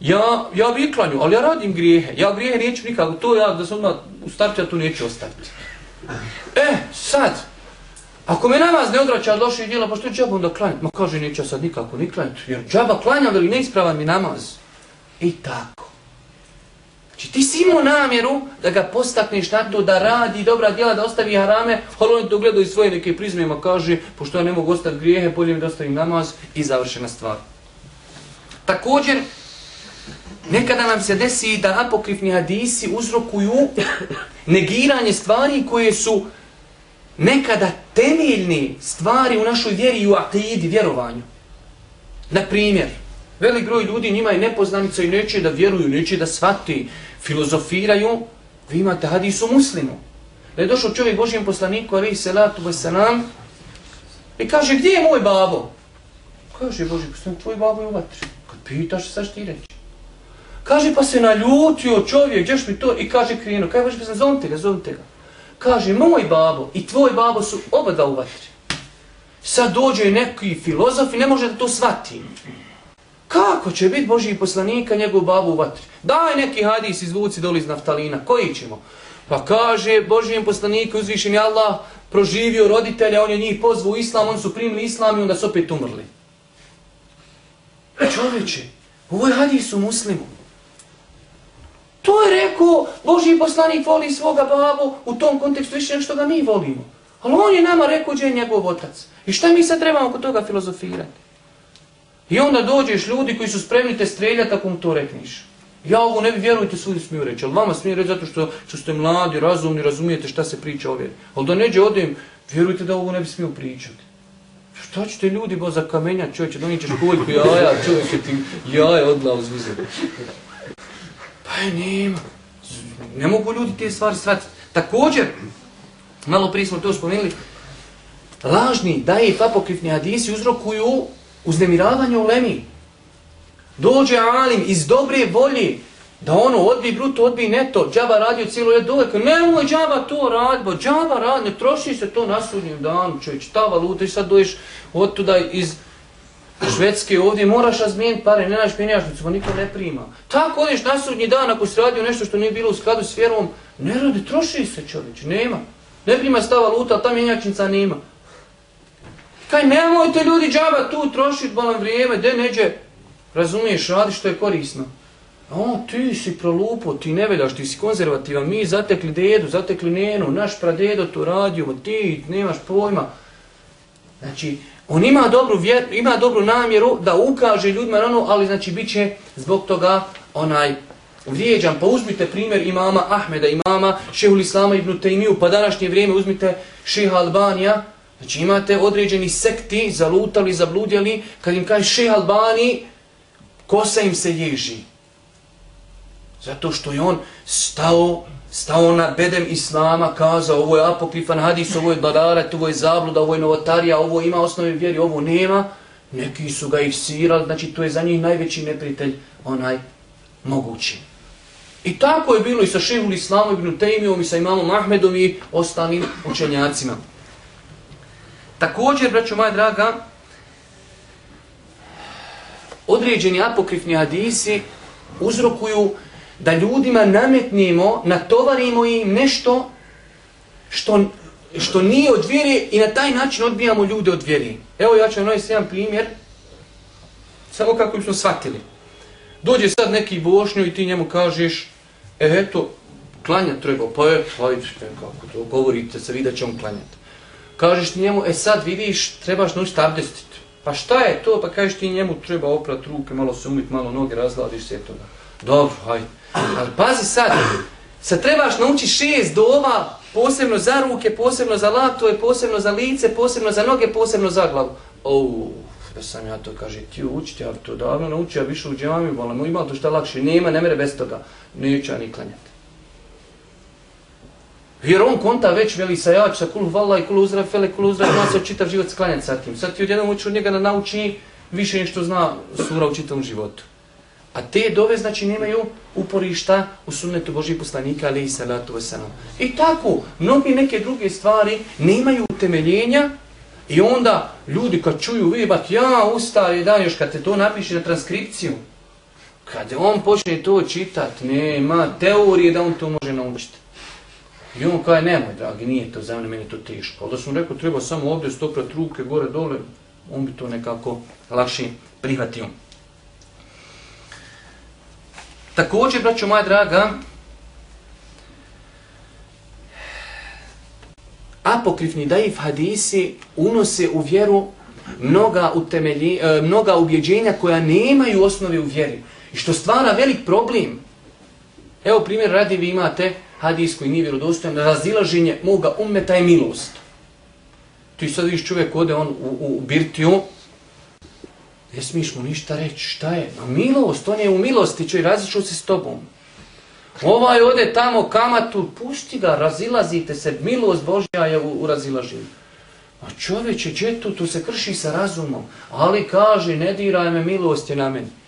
Speaker 2: ja, ja bi klanju, ali ja radim grijehe. Ja grijehe neću nikako, to ja da sam odmah u startu, ja tu neću ostaviti. E, sad, ako me namaz ne odraća od loših djela, pa što je džaba onda klanjati? Ma kaže, neću sad nikako ni klanjati, jer džaba klanjam ili neispravan mi namaz. I tako. Znači ti si imao namjeru da ga postakneš na to da radi dobra djela, da ostavi harame, ali on to gleda iz svoje neke prizme, ima kaže, pošto ja ne mogu ostati grijehe, bolje mi da ostavim namaz i završena stvar. Također, nekada nam se desi da apokrifni hadisi uzrokuju negiranje stvari koje su nekada temeljne stvari u našoj vjeri i u akidi, vjerovanju. Na primjer, velik broj ljudi njima je nepoznanica i neće da vjeruju, neće da shvati, filozofiraju, vi imate hadis u muslimu. Da je došao čovjek Božijem poslaniku, ali se latu bez i kaže, gdje je moj babo? Kaže, Boži poslanik, tvoj babo je u vatri. Kad pitaš, šta ti reći? Kaže, pa se naljutio čovjek, gdješ mi to? I kaže, krenu, kaj Boži poslanik, zovite ga, zovite ga. Kaže, moj babo i tvoj babo su oba da u vatri. Sad dođe neki filozof i ne može da to shvati. Kako će biti Božji poslanika njegov babu u vatri? Daj neki hadis izvuci doli iz naftalina. Koji ćemo? Pa kaže Božijem poslaniku uzvišeni Allah proživio roditelja, on je njih pozvao u islam, oni su primili islam i onda su opet umrli. Čovječe, ovo je hadis u muslimu. To je rekao Božji poslanik voli svoga babu u tom kontekstu više nego što ga mi volimo. Ali on je nama rekao gdje je njegov otac. I šta mi sad trebamo kod toga filozofirati? I onda dođeš ljudi koji su spremni te streljati ako mu to rekniš. Ja ovo ne bi vjerujte svi smiju reći, ali vama smiju reći zato što, što ste mladi, razumni, razumijete šta se priča ovdje. Ali da neđe odem, vjerujte da ovo ne bi smiju pričati. Šta ćete ljudi bo za kamenja čovječe, donićeš koliko jaja, čovječe ti jaje odla uzvize. Pa je nema. Ne mogu ljudi te stvari shvatiti. Također, malo prije smo to spomenuli, lažni daje i apokrifni hadisi uzrokuju uznemiravanje u lemi. Dođe alim iz dobre volje, da ono odbi bruto, odbi neto, džaba radio cijelo je dole, nemoj džaba to rad, bo džaba rad, ne troši se to na sudnjem danu, čovječ, ta valuta i sad doješ od tuda iz Švedske ovdje, moraš razmijeniti pare, ne naš penjašnicu, pa niko ne prima. Tako odeš na sudnji dan, ako si radio nešto što nije bilo u skladu s vjerom, ne radi, troši se čovječ, nema. Ne prima sta valuta, ta mjenjačnica nema. Kaj nemojte ljudi džaba tu trošiti bolan vrijeme, de neđe, razumiješ, radi što je korisno. O, ti si prolupo, ti ne veljaš, ti si konzervativan, mi zatekli dedu, zatekli nenu, naš pradedo to radio, ti nemaš pojma. Znači, on ima dobru, vjer, ima dobru namjeru da ukaže ljudima na ono, ali znači bit će zbog toga onaj vrijeđan, pa uzmite primjer imama Ahmeda, imama Šehul Islama ibn Taymiju, pa današnje vrijeme uzmite Šeha Albanija, znači imate određeni sekti, zalutali, zabludjeli, kad im kaže Šeha Albani, kosa im se ježi. Zato što je on stao, stao na bedem Islama, kazao ovo je apokrifan hadis, ovo je dalaret, ovo je zabluda, ovo je novotarija, ovo ima osnovi vjeri, ovo nema. Neki su ga iksirali, znači to je za njih najveći neprijatelj, onaj mogući. I tako je bilo i sa Šehul Islamom ibn Tejmijom i sa imamom Ahmedom i ostalim učenjacima. Također, braćo moja draga, određeni apokrifni hadisi uzrokuju da ljudima nametnemo, natovarimo im nešto što, što nije od vjere i na taj način odbijamo ljude od vjere. Evo ja ću vam nojesti jedan primjer, samo kako smo shvatili. Dođe sad neki bošnjo i ti njemu kažeš, e eto, klanja treba, pa je, pa hajde, pa kako to govorite, se vidi da će on klanjati. Kažeš ti njemu, e sad vidiš, trebaš naučiti abdestit. Pa šta je to? Pa kažeš ti njemu, treba oprat ruke, malo se umit, malo noge, razgladiš se toga. Dobro, hajde. Ali pazi sad, sad trebaš naučiti šest dova, posebno za ruke, posebno za laptove, posebno za lice, posebno za noge, posebno za glavu. Ouh da sam ja to kaže ti učiti, ali to davno naučio, više u džami, volim, ima to šta lakše, nema, ne mere bez toga, neću ja ni klanjati. Jer on konta već veli sa jač, sa kul vala i kul uzra, fele, kul uzra, zna se čitav život sklanjati sa tim. Sad ti odjednom uči od njega da nauči više što zna sura u čitavom životu. A te dove znači nemaju uporišta u sunnetu Božih poslanika, ali i salatu wasalam. I tako, mnogi neke druge stvari nemaju utemeljenja I onda ljudi kad čuju vibat, ja ustavi dan još kad te to napiše na transkripciju, kad on počne to čitat, nema teorije da on to može naučiti. I on kaže, nemoj dragi, nije to za mene, meni to teško. Ali da sam rekao, treba samo ovdje stoprat ruke gore dole, on bi to nekako lakše prihvatio. Također, braćo moja draga, apokrifni daif hadisi unose u vjeru mnoga, utemelji, e, mnoga ubjeđenja koja nemaju osnove u vjeri. I što stvara velik problem. Evo primjer, radi vi imate hadis koji nije vjerodostojan, razilaženje moga ummeta je milost. Ti sad viš čovjek ode on u, u birtiju, ne smiješ mu ništa reći, šta je? A milost, on je u milosti, čovjek različu se s tobom. Ovaj ode tamo kamatu, pušti ga, razilazite se, milost Božja je u, u razilaženju. A čovječe, džetu, tu se krši sa razumom, ali kaže, ne diraj me, milost je na meni.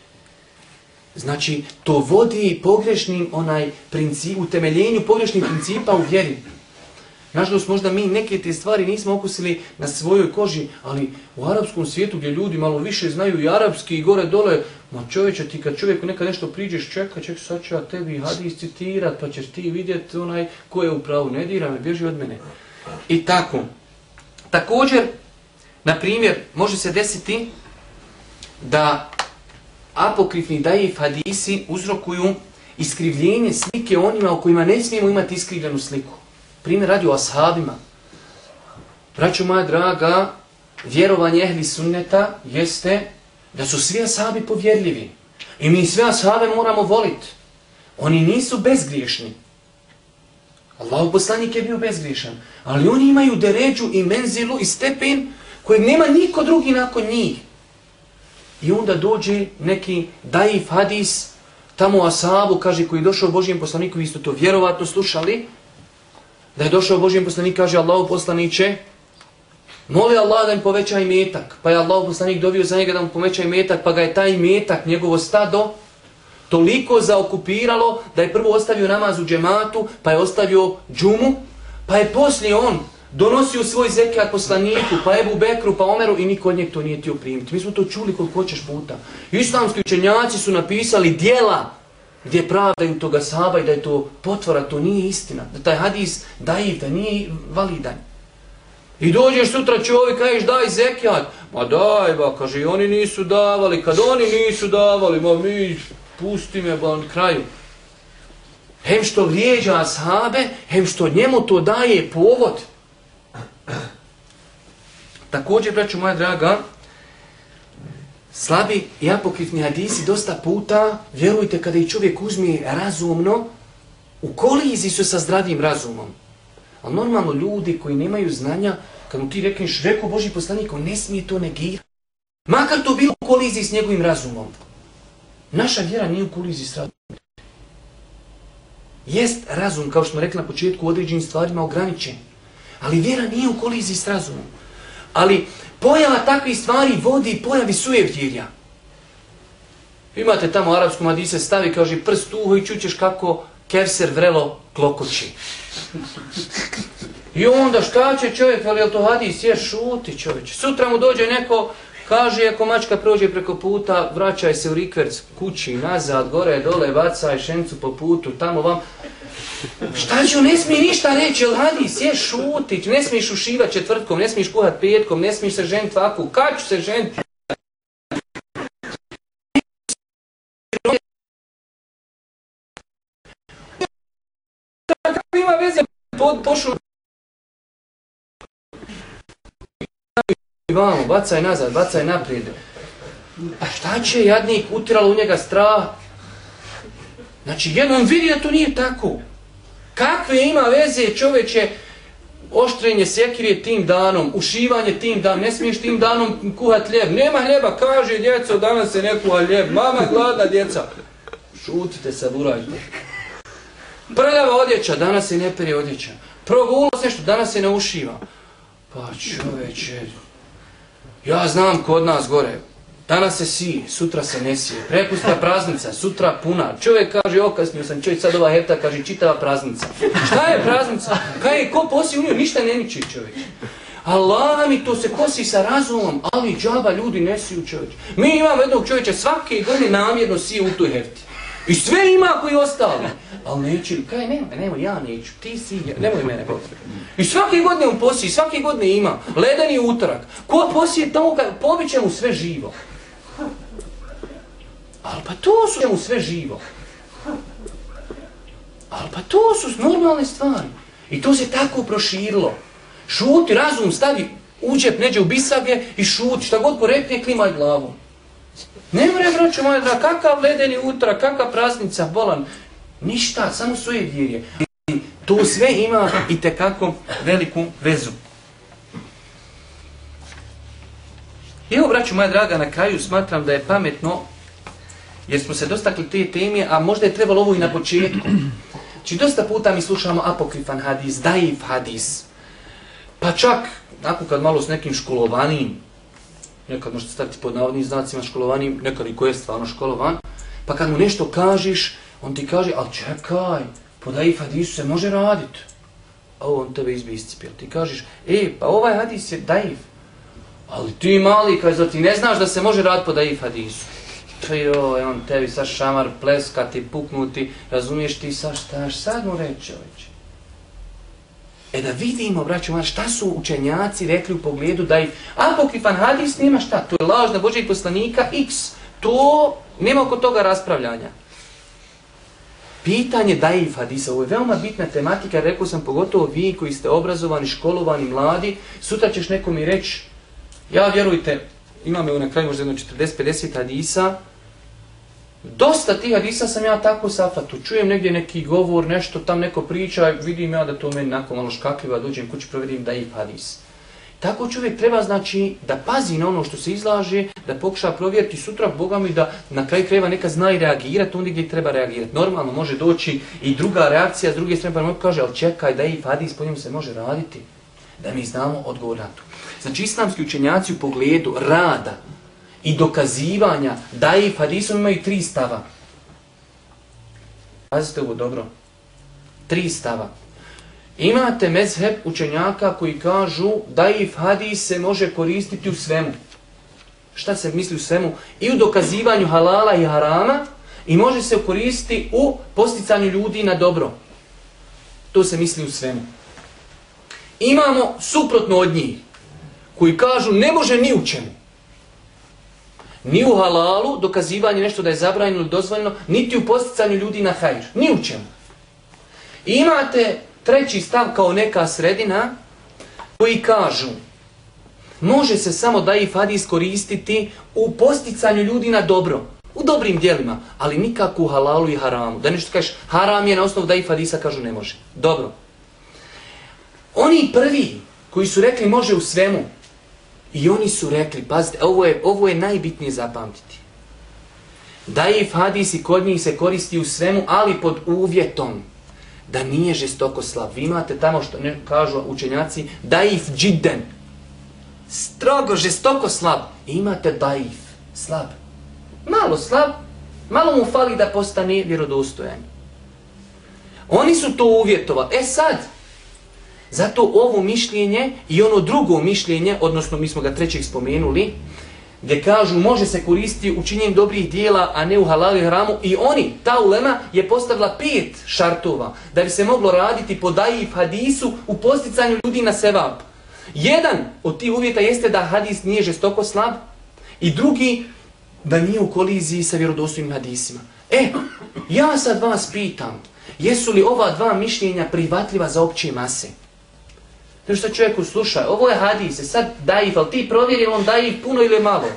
Speaker 2: Znači, to vodi pogrešnim onaj princip, utemeljenju pogrešnih principa u vjeri. Nažalost, možda mi neke te stvari nismo okusili na svojoj koži, ali u arapskom svijetu gdje ljudi malo više znaju i arapski i gore dole, ma čovječe, ti kad čovjeku nekad nešto priđeš, čeka, ček, sad ću ja tebi hadis citirat, pa ćeš ti vidjet onaj ko je u pravu, ne dira me, bježi od mene. I tako. Također, na primjer, može se desiti da apokrifni daif hadisi uzrokuju iskrivljenje slike onima u kojima ne smijemo imati iskrivljenu sliku. Primjer radi o ashabima. Braćo moja draga, vjerovanje ehli sunneta jeste da su svi ashabi povjerljivi. I mi sve ashabe moramo voliti. Oni nisu bezgriješni. Allah poslanik je bio bezgriješan. Ali oni imaju deređu i menzilu i stepen kojeg nema niko drugi nakon njih. I onda dođe neki daif hadis tamo u ashabu, kaže, koji je došao Božijem poslaniku, vi ste to vjerovatno slušali, da je došao Božijem poslanik, kaže Allahu poslaniće, moli Allah da im poveća imetak. Pa je Allahu poslanik dovio za njega da mu poveća imetak, pa ga je taj imetak, njegovo stado, toliko zaokupiralo da je prvo ostavio namaz u džematu, pa je ostavio džumu, pa je poslije on donosio svoj zekat poslaniku, pa Ebu Bekru, pa Omeru i niko od njeg to nije tio primiti. Mi smo to čuli koliko hoćeš puta. Islamski učenjaci su napisali dijela gdje pravdaju toga sahaba i da je to potvora, to nije istina. Da taj hadis daiv, da nije validan. I dođeš sutra čovjek, kažeš daj zekijat. Ma daj ba, kaže, oni nisu davali. Kad oni nisu davali, ma mi, pusti me ba, kraju. Hem što vrijeđa ashabe, hem što njemu to daje povod. Također, braću moja draga, slabi i apokrifni hadisi dosta puta, vjerujte, kada i čovjek uzme razumno, u koliziji su sa zdravim razumom. Ali normalno ljudi koji nemaju znanja, kad mu ti rekneš, rekao Boži poslanik, on ne smije to negirati. Makar to bilo u koliziji s njegovim razumom. Naša vjera nije u koliziji s razumom. Jest razum, kao što smo rekli na početku, u određenim stvarima ograničen. Ali vjera nije u koliziji s razumom. Ali pojava takvih stvari vodi pojavi sujevdjelja. Imate tamo u arapskom hadise stavi, kaže, prst uho i čućeš kako kerser vrelo klokoči. I onda šta će čovjek, ali je to hadis, je šuti čovjek. Sutra mu dođe neko, kaže, ako mačka prođe preko puta, vraćaj se u rikverc kući, nazad, gore, dole, bacaj šencu po putu, tamo vam. Šta ću, ne smije ništa reći, jel hadis, je šutić, ne smiješ ušivat četvrtkom, ne smiješ kuhat petkom, ne smiješ se ženiti ovako, kad ću se ženiti? Kako ima veze, po, vamo, bacaj nazad, bacaj naprijed. A šta će jadnik utiralo u njega strah? Znači, jednom vidi da to nije tako. Kakve ima veze čoveče oštrenje sekirje tim danom, ušivanje tim danom, ne smiješ tim danom kuhat hljeb. Nema hljeba, kaže djeco, danas se ne kuha hljeb. Mama gladna djeca. Šutite, saburajte. Prljava odjeća, danas se ne peri odjeća. Progulo se nešto, danas se ne ušiva. Pa čoveče, Ja znam kod nas gore, danas se si, sutra se ne sije, prepusta praznica, sutra puna. Čovjek kaže, okasnio sam čovjek, sad ova hefta kaže, čitava praznica. Šta je praznica? Kaj je, ko posi u nju? Ništa ne niči čovjek. Allah mi to se kosi sa razumom, ali džaba ljudi ne siju čovječ. Mi imamo jednog čovječa svake godine namjerno sije u toj hefti. I sve ima koji ostali. Ali neće kaj nema, nemoj, ja neću, ti si, ja, nemoj mene potrebno. I svake godine on posije, svake godine ima, ledeni utorak. Ko posije to, pobiće mu sve živo. Ali pa to su mu sve živo. Ali pa to su normalne stvari. I to se tako proširilo. Šuti, razum, stavi uđep, neđe u bisavlje i šuti. Šta god porekne, klimaj glavu. Ne mre, braću moje, da kakav ledeni utorak, kakav praznica, bolan. Ništa, samo svoje vjerje. To sve ima i tekako veliku vezu. Evo, braću moja draga, na kraju smatram da je pametno, jer smo se dostakli te teme, a možda je trebalo ovo i na početku. Či dosta puta mi slušamo apokrifan hadis, daif hadis. Pa čak, nakon kad malo s nekim školovanim, nekad možete staviti pod navodnim znacima školovanim, nekad i ko je stvarno školovan, pa kad mu nešto kažeš, on ti kaže, ali čekaj, po daif hadisu se može raditi. A on tebe izbi iscipio. Ti kažeš, e, pa ovaj hadis je daif. Ali ti mali, kaže, ti ne znaš da se može raditi po daif hadisu. Pa joj, on tebi sa šamar pleskati, puknuti, razumiješ ti sa šta, sad mu reći čovječe. E da vidimo, braću, šta su učenjaci rekli u pogledu da i apokrifan hadis nema šta, to je lažna Božeg poslanika x, to nema oko toga raspravljanja. Pitanje daif hadisa, ovo je veoma bitna tematika, rekao sam pogotovo vi koji ste obrazovani, školovani, mladi, sutra ćeš nekom i reći, ja vjerujte, imam evo na kraju možda jedno 40-50 hadisa, dosta tih hadisa sam ja tako safatu, čujem negdje neki govor, nešto tam neko priča, vidim ja da to meni nakon malo škakljiva, dođem kući, provedim daif hadis. Tako čovjek treba znači da pazi na ono što se izlaže, da pokuša provjeriti sutra Boga mi da na kraju kreva neka zna i reagirati onda gdje treba reagirati. Normalno može doći i druga reakcija s druge strane, pa kaže, ali čekaj da i hadis po njemu se može raditi. Da mi znamo odgovor na to. Znači islamski učenjaci u pogledu rada i dokazivanja da i hadisom imaju tri stava. Pazite ovo dobro. Tri stava. Imate mezheb učenjaka koji kažu da i hadis se može koristiti u svemu. Šta se misli u svemu? I u dokazivanju halala i harama i može se koristiti u posticanju ljudi na dobro. To se misli u svemu. Imamo suprotno od njih koji kažu ne može ni u čemu. Ni u halalu dokazivanje nešto da je zabranjeno ili dozvoljeno, niti u posticanju ljudi na hajr. Ni u čemu. Imate treći stav kao neka sredina koji kažu može se samo da i hadis koristiti u posticanju ljudi na dobro. U dobrim dijelima, ali nikako u halalu i haramu. Da nešto kažeš, haram je na osnovu daif hadisa, kažu ne može. Dobro. Oni prvi koji su rekli može u svemu, i oni su rekli, pazite, ovo je, ovo je najbitnije zapamtiti. Daif hadisi kod njih se koristi u svemu, ali pod uvjetom da nije žestoko slab. Vi imate tamo što ne kažu učenjaci, daif džiden, strogo, žestoko slab. I imate daif, slab. Malo slab, malo mu fali da postane vjerodostojan. Oni su to uvjetovali. E sad, zato ovo mišljenje i ono drugo mišljenje, odnosno mi smo ga trećeg spomenuli, gdje kažu može se koristiti u činjenju dobrih dijela, a ne u halal i hramu. I oni, ta ulema, je postavila pet šartova da bi se moglo raditi po daif hadisu u posticanju ljudi na sevap. Jedan od tih uvjeta jeste da hadis nije žestoko slab i drugi da nije u koliziji sa vjerodostojnim hadisima. E, ja sad vas pitam, jesu li ova dva mišljenja prihvatljiva za opće mase? To što čovjeku slušaj, ovo je hadis, sad daif, ali ti provjeri on daif puno ili malo?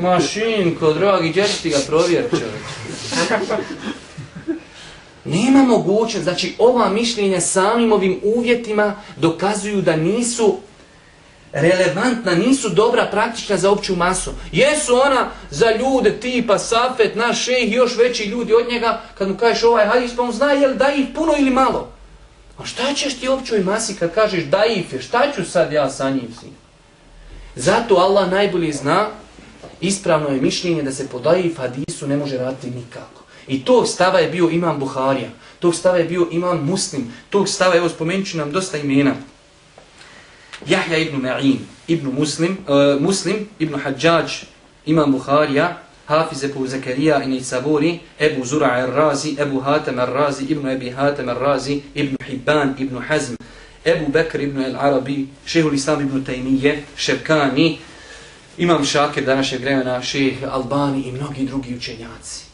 Speaker 2: Mašinko, dragi, gdje ti ga provjeri čovjek? Nema mogućnost, znači ova mišljenja samim ovim uvjetima dokazuju da nisu relevantna, nisu dobra, praktična za opću masu. Jesu ona za ljude tipa Safet, naš šejh, još veći ljudi od njega, kad mu kažeš ovaj hadis, pa on zna je li daif puno ili malo? A šta ćeš ti općoj masi kad kažeš daif je, šta ću sad ja sa njim si? Zato Allah najbolje zna, ispravno je mišljenje da se po daif hadisu ne može raditi nikako. I tog stava je bio imam Buharija, tog stava je bio imam Muslim, tog stava, evo spomenut nam dosta imena. Jahja ibn Ma'in, ibn Muslim, uh, Muslim, ibn Hajjaj, imam Buharija, Hafiz Ebu Zakarija i Nisaburi, Ebu Zura al-Razi, Ebu Hatem al-Razi, Ibn Ebi Hatem al-Razi, Ibn Hibban, Ibn Hazm, Ebu Bekr ibn al-Arabi, Šehul Islam ibn Taymiye, Ševkani, Imam Šakir današnjeg vremena, Šeh Albani i mnogi drugi učenjaci.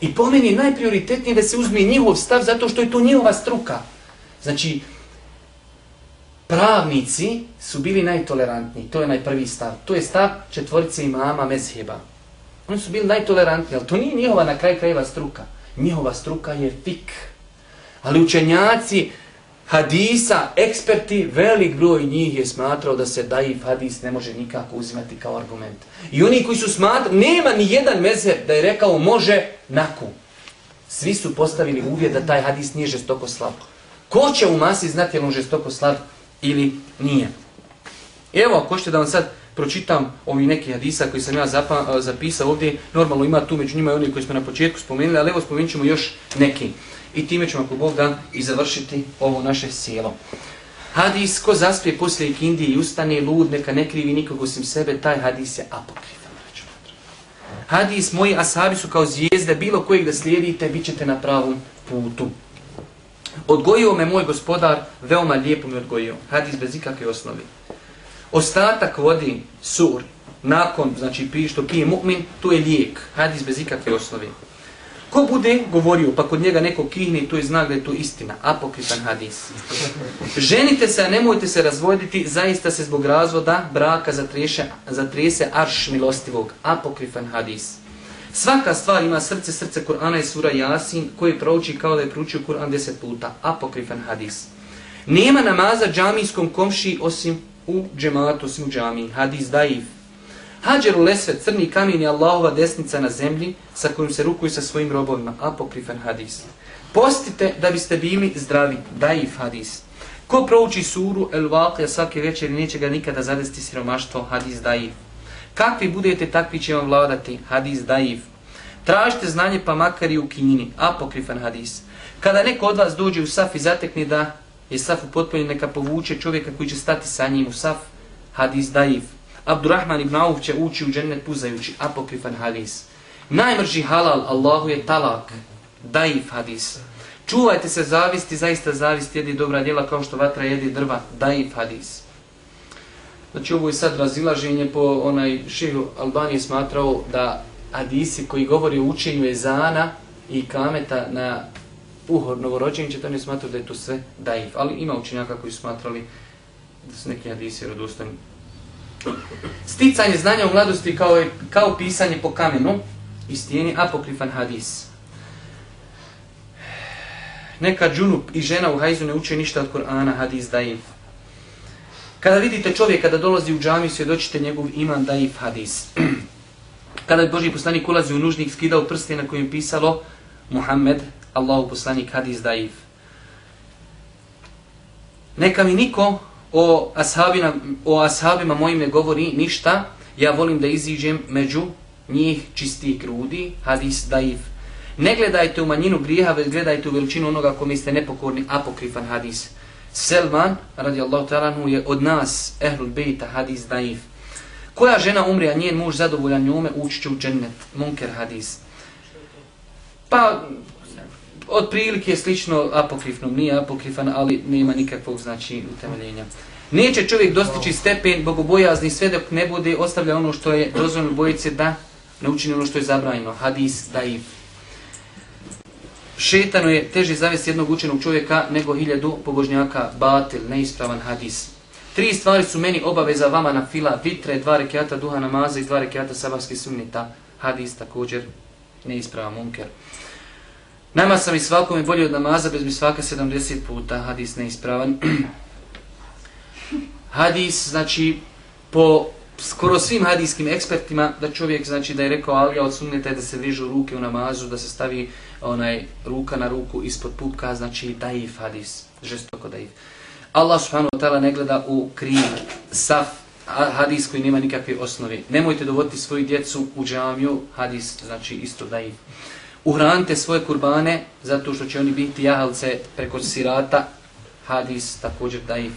Speaker 2: I po meni najprioritetnije da se uzme njihov stav zato što je to njihova struka. Znači, pravnici su bili najtolerantniji, to je najprvi stav. To je stav četvorice imama Mezheba. Oni su bili najtolerantni, ali to nije njihova na kraj krajeva struka. Njihova struka je fik. Ali učenjaci hadisa, eksperti, velik broj njih je smatrao da se daif hadis ne može nikako uzimati kao argument. I oni koji su smatrali, nema ni jedan mezer da je rekao može naku. Svi su postavili uvjet da taj hadis nije žestoko slab. Ko će u masi znati je li on žestoko slab ili nije? Evo, ako ćete da vam sad pročitam ovi neki hadisa koji sam ja zapa, zapisao ovdje. Normalno ima tu među njima i oni koji smo na početku spomenuli, ali evo spomenut ćemo još neki. I time ćemo ako Bog da i završiti ovo naše sjelo. Hadis, ko zaspije poslije ikindije i ustane lud, neka ne krivi nikog osim sebe, taj hadis je apokrifan. Hadis, moji asabi su kao zvijezde, bilo kojeg da slijedite, bit ćete na pravom putu. Odgojio me moj gospodar, veoma lijepo mi odgojio. Hadis bez ikakve osnovi. Ostatak vodi sur, nakon, znači pi što pije mu'min, to je lijek, hadis bez ikakve osnove. Ko bude govorio, pa kod njega neko kihne, to je znak da je to istina, apokritan hadis. Ženite se, a nemojte se razvoditi, zaista se zbog razvoda braka zatrese, zatrese arš milostivog, apokrifan hadis. Svaka stvar ima srce, srce Kur'ana i sura Jasin, koji prouči kao da je proučio Kur'an deset puta, apokrifan hadis. Nema namaza džamijskom komši osim u džematu, osim u džami. Hadis daif. Hađer u lesve, crni kamen je Allahova desnica na zemlji sa kojim se rukuju sa svojim robovima. Apokrifan hadis. Postite da biste bili zdravi. Daif hadis. Ko prouči suru El Waqia svake večeri neće ga nikada zadesti siromaštvo. Hadis daif. Kakvi budete, takvi će vam vladati. Hadis daif. Tražite znanje pa makar i u kinini. Apokrifan hadis. Kada neko od vas dođe u saf i zatekne da je saf upotpunjen, neka povuče čovjeka koji će stati sa njim u saf, hadis daif. Abdurrahman ibn Auf će ući u džennet puzajući, apokrifan hadis. Najmrži halal Allahu je talak, daif hadis. Čuvajte se zavisti, zaista zavist jedi dobra djela kao što vatra jedi drva, daif hadis. Znači ovo je sad razilaženje po onaj šehu Albanije smatrao da hadisi koji govori o učenju ezana i kameta na uhor novorođenče, to ne smatrati da je to sve daif. Ali ima učenjaka koji su smatrali da su neki hadisi rodostani. Sticanje znanja u mladosti kao, je, kao pisanje po kamenu i stijeni apokrifan hadis. Neka džunup i žena u hajzu ne uče ništa od Kur'ana, hadis daif. Kada vidite čovjeka da dolazi u džamiju, svjedočite njegov iman daif hadis. Kada je Boži poslanik ulazi u nužnik, skidao prste na kojem pisalo Muhammed, Allahu poslanik, hadis daif. Neka mi niko o ashabima, o ashabima mojim ne govori ništa, ja volim da iziđem među njih čistih grudi, hadis daif. Ne gledajte u manjinu grijeha, već gledajte u veličinu onoga kome ste nepokorni, apokrifan hadis. Selman, radijallahu ta'ala, je od nas, ehlul bejta, hadis daif. Koja žena umre, a njen muž zadovoljan njome, ući će u džennet, munker hadis. Pa, od prilike je slično apokrifnom, nije apokrifan, ali nema nikakvog znači utemeljenja. Neće čovjek dostići stepen bogobojazni sve dok ne bude ostavlja ono što je dozvoljeno bojice da ne učini ono što je zabranjeno. Hadis, daif. Šetano je teže zavesti jednog učenog čovjeka nego hiljadu pobožnjaka, batil, neispravan hadis. Tri stvari su meni obaveza vama na fila, vitre, dva rekiata duha namaza i dva rekiata sabahski sunnita. Hadis također neispravan munker. Nama sam i svakome bolje od namaza bez mi svaka 70 puta. Hadis neispravan. hadis, znači, po skoro svim hadijskim ekspertima, da čovjek, znači, da je rekao Alija od sunneta da se vižu ruke u namazu, da se stavi onaj ruka na ruku ispod pupka, znači daif hadis, žestoko daif. Allah subhanahu wa ta'ala ne gleda u kriv, saf, hadis koji nema nikakve osnovi. Nemojte dovoditi svoju djecu u džamiju, hadis, znači isto daif. Uhranite svoje kurbane, zato što će oni biti jahalce preko sirata, hadis također daif.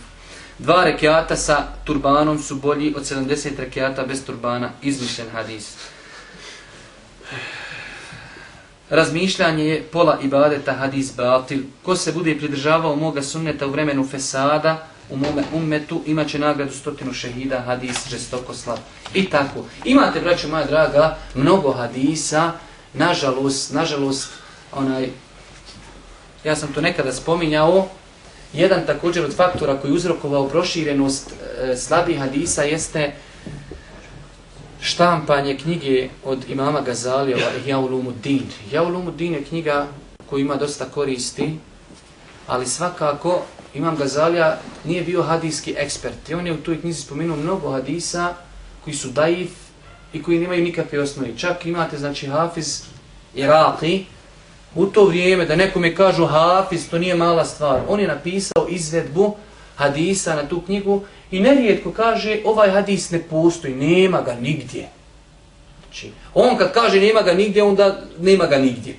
Speaker 2: Dva rekiata sa turbanom su bolji od 70 rekiata bez turbana, izmišljen hadis. Razmišljanje je pola ibadeta hadis batil. Ko se bude pridržavao moga sunneta u vremenu fesada, u mome ummetu, imaće nagradu stotinu šehida, hadis žestoko slab. I tako. Imate, braćo moja draga, mnogo hadisa, nažalost, nažalost, onaj, ja sam to nekada spominjao, jedan također od faktora koji uzrokovao proširenost e, slabih hadisa jeste štampanje knjige od imama Gazalijeva Jaulumuddin. Jaulumuddin je knjiga koju ima dosta koristi, ali svakako imam Gazalija nije bio hadijski ekspert. I on je u toj knjizi spomenuo mnogo hadisa koji su daif i koji nemaju nikakve osnovi. Čak imate, znači, Hafiz Iraqi, u to vrijeme da nekome kažu Hafiz, to nije mala stvar. On je napisao izvedbu hadisa na tu knjigu i nerijetko kaže ovaj hadis ne postoji, nema ga nigdje. Znači, on kad kaže nema ga nigdje, onda nema ga nigdje.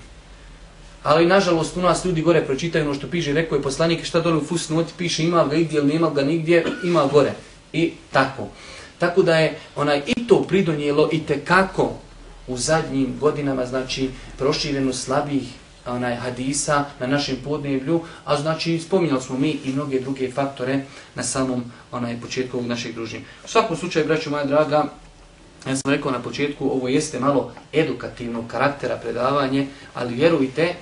Speaker 2: Ali nažalost u nas ljudi gore pročitaju ono što piše, rekao je poslanik šta dole u fusnoti piše ima ga nigdje ili nema ga nigdje, ima gore. I tako. Tako da je onaj i to pridonijelo i te kako u zadnjim godinama znači proširenu slabih onaj hadisa na našem podneblju, a znači spominjali smo mi i mnoge druge faktore na samom onaj početku ovog našeg druženja. U svakom slučaju, braćo moja draga, ja sam rekao na početku, ovo jeste malo edukativnog karaktera predavanje, ali vjerujte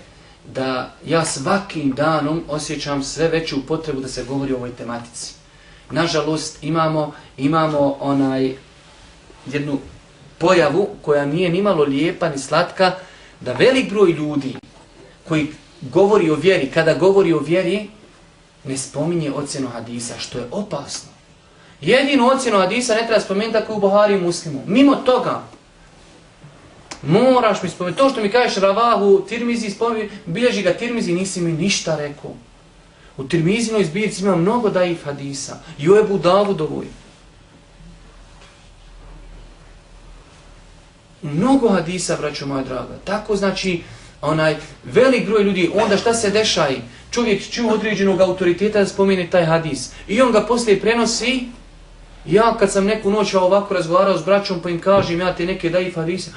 Speaker 2: da ja svakim danom osjećam sve veću potrebu da se govori o ovoj tematici. Nažalost, imamo, imamo onaj jednu pojavu koja nije ni malo lijepa ni slatka, da velik broj ljudi koji govori o vjeri, kada govori o vjeri, ne spominje ocjenu hadisa, što je opasno. Jedinu ocjenu hadisa ne treba spomenuti ako je u Buhari i Muslimu. Mimo toga, moraš mi spomenuti. To što mi kažeš Ravahu, Tirmizi, spomenuti, bilježi ga Tirmizi, nisi mi ništa rekao. U Tirmizinoj zbirci ima mnogo daif hadisa. I u Ebu Davudovoj. Mnogo hadisa, braćo moja draga. Tako znači, onaj velik broj ljudi, onda šta se dešaje? Čovjek čuje određenog autoriteta da spomene taj hadis. I on ga poslije prenosi. Ja kad sam neku noć ovako razgovarao s braćom pa im kažem ja te neke daif hadise.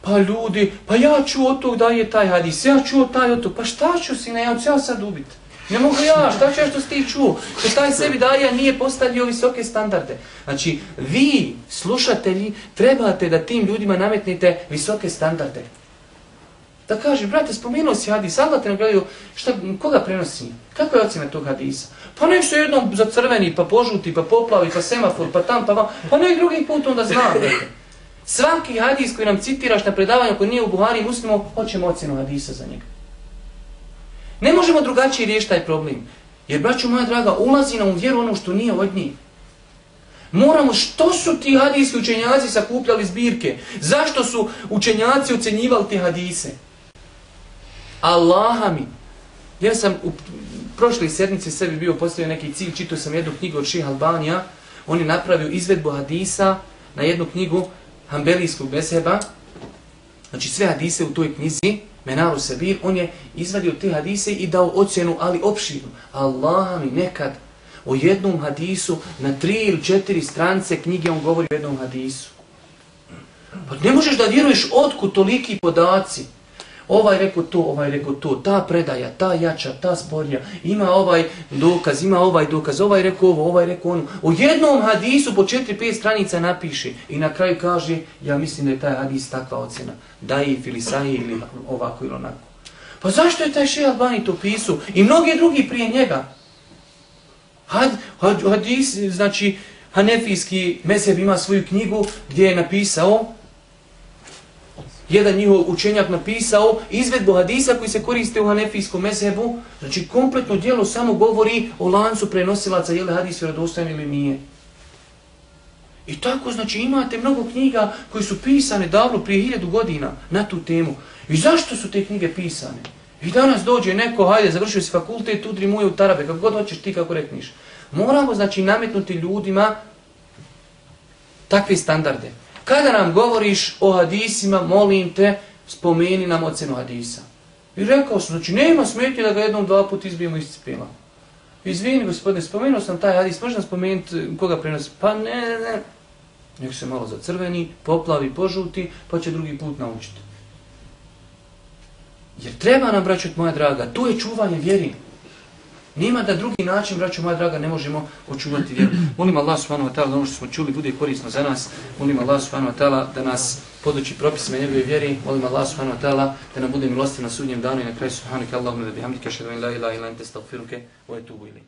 Speaker 2: Pa ljudi, pa ja ću od tog da je taj hadis. Ja ću od taj od tog. Pa šta ću si na ja ću ja sad ubiti? Ne mogu ja, šta ću ja što si ti čuo? Što taj sebi daja nije postavio visoke standarde. Znači, vi, slušatelji, trebate da tim ljudima nametnite visoke standarde. Da kaže, brate, spomenuo si hadis, Allah te nagradio, šta, koga prenosi? Kako je ocjena tog hadisa? Pa nek se jednom za crveni, pa požuti, pa poplavi, pa semafor, pa tam, pa vam, pa nek drugi put onda znam, brate. Svaki hadis koji nam citiraš na predavanju koji nije u Buhari i Muslimu, hoćemo ocjenu hadisa za njega. Ne možemo drugačije riješiti taj problem. Jer, braću moja draga, ulazi nam u vjeru ono što nije od njih. Moramo, što su ti hadijski učenjaci sakupljali zbirke? Zašto su učenjaci ocenjivali te hadise? Allaha mi. Ja sam u prošloj sedmici sebi bio postavio neki cilj, čitao sam jednu knjigu od Ših Albanija. On je napravio izvedbu hadisa na jednu knjigu Hambelijskog beseba. Znači sve hadise u toj knjizi, Menaru Sabir, on je izvadio te hadise i dao ocjenu, ali opširnu. Allah mi nekad o jednom hadisu na tri ili četiri strance knjige on govori o jednom hadisu. Pa ne možeš da vjeruješ otkud toliki podaci. Ovaj rekao to, ovaj rekao to, ta predaja, ta jača, ta spornja, ima ovaj dokaz, ima ovaj dokaz, ovaj rekao ovo, ovaj rekao ono. O jednom hadisu po četiri, pet stranica napiše i na kraju kaže, ja mislim da je taj hadis takva ocjena, da je filisaji ili ovako ili onako. Pa zašto je taj šeha Albani to pisao? I mnogi drugi prije njega. Had, had, hadis, znači, Hanefijski meseb ima svoju knjigu gdje je napisao, jedan njihov učenjak napisao izvedbu hadisa koji se koriste u Hanefijskom mezhebu. znači kompletno dijelo samo govori o lancu prenosilaca, je li hadis vjerodostojan ili nije. I tako, znači, imate mnogo knjiga koji su pisane davno prije hiljadu godina na tu temu. I zašto su te knjige pisane? I danas dođe neko, hajde, završio si fakultet, udri muje u Tarabe, kako god hoćeš ti kako rekniš. Moramo, znači, nametnuti ljudima takve standarde. Kada nam govoriš o hadisima, molim te, spomeni nam ocenu hadisa. I rekao sam, znači, nema smetje da ga jednom, dva put izbijemo iz cipila. Izvini, gospodine, spomenuo sam taj hadis, možda spomenuti eh, koga prenosi? Pa ne, ne, ne. Nek se malo zacrveni, poplavi, požuti, pa će drugi put naučiti. Jer treba nam, braćot moja draga, to je čuvanje vjeri. Nema da drugi način, braćo moja draga, ne možemo očuvati vjeru. Molim Allah subhanahu wa ta'ala da ono što smo čuli bude korisno za nas. Molim Allah subhanahu wa ta'ala da nas poduči propisima njegove vjeri. Molim Allah subhanahu wa ta'ala da nam bude milostiv na sudnjem danu i na kraju subhanahu wa ta'ala da bihamdika šedun la ilaha ila ente stavfiruke wa etubu ilik.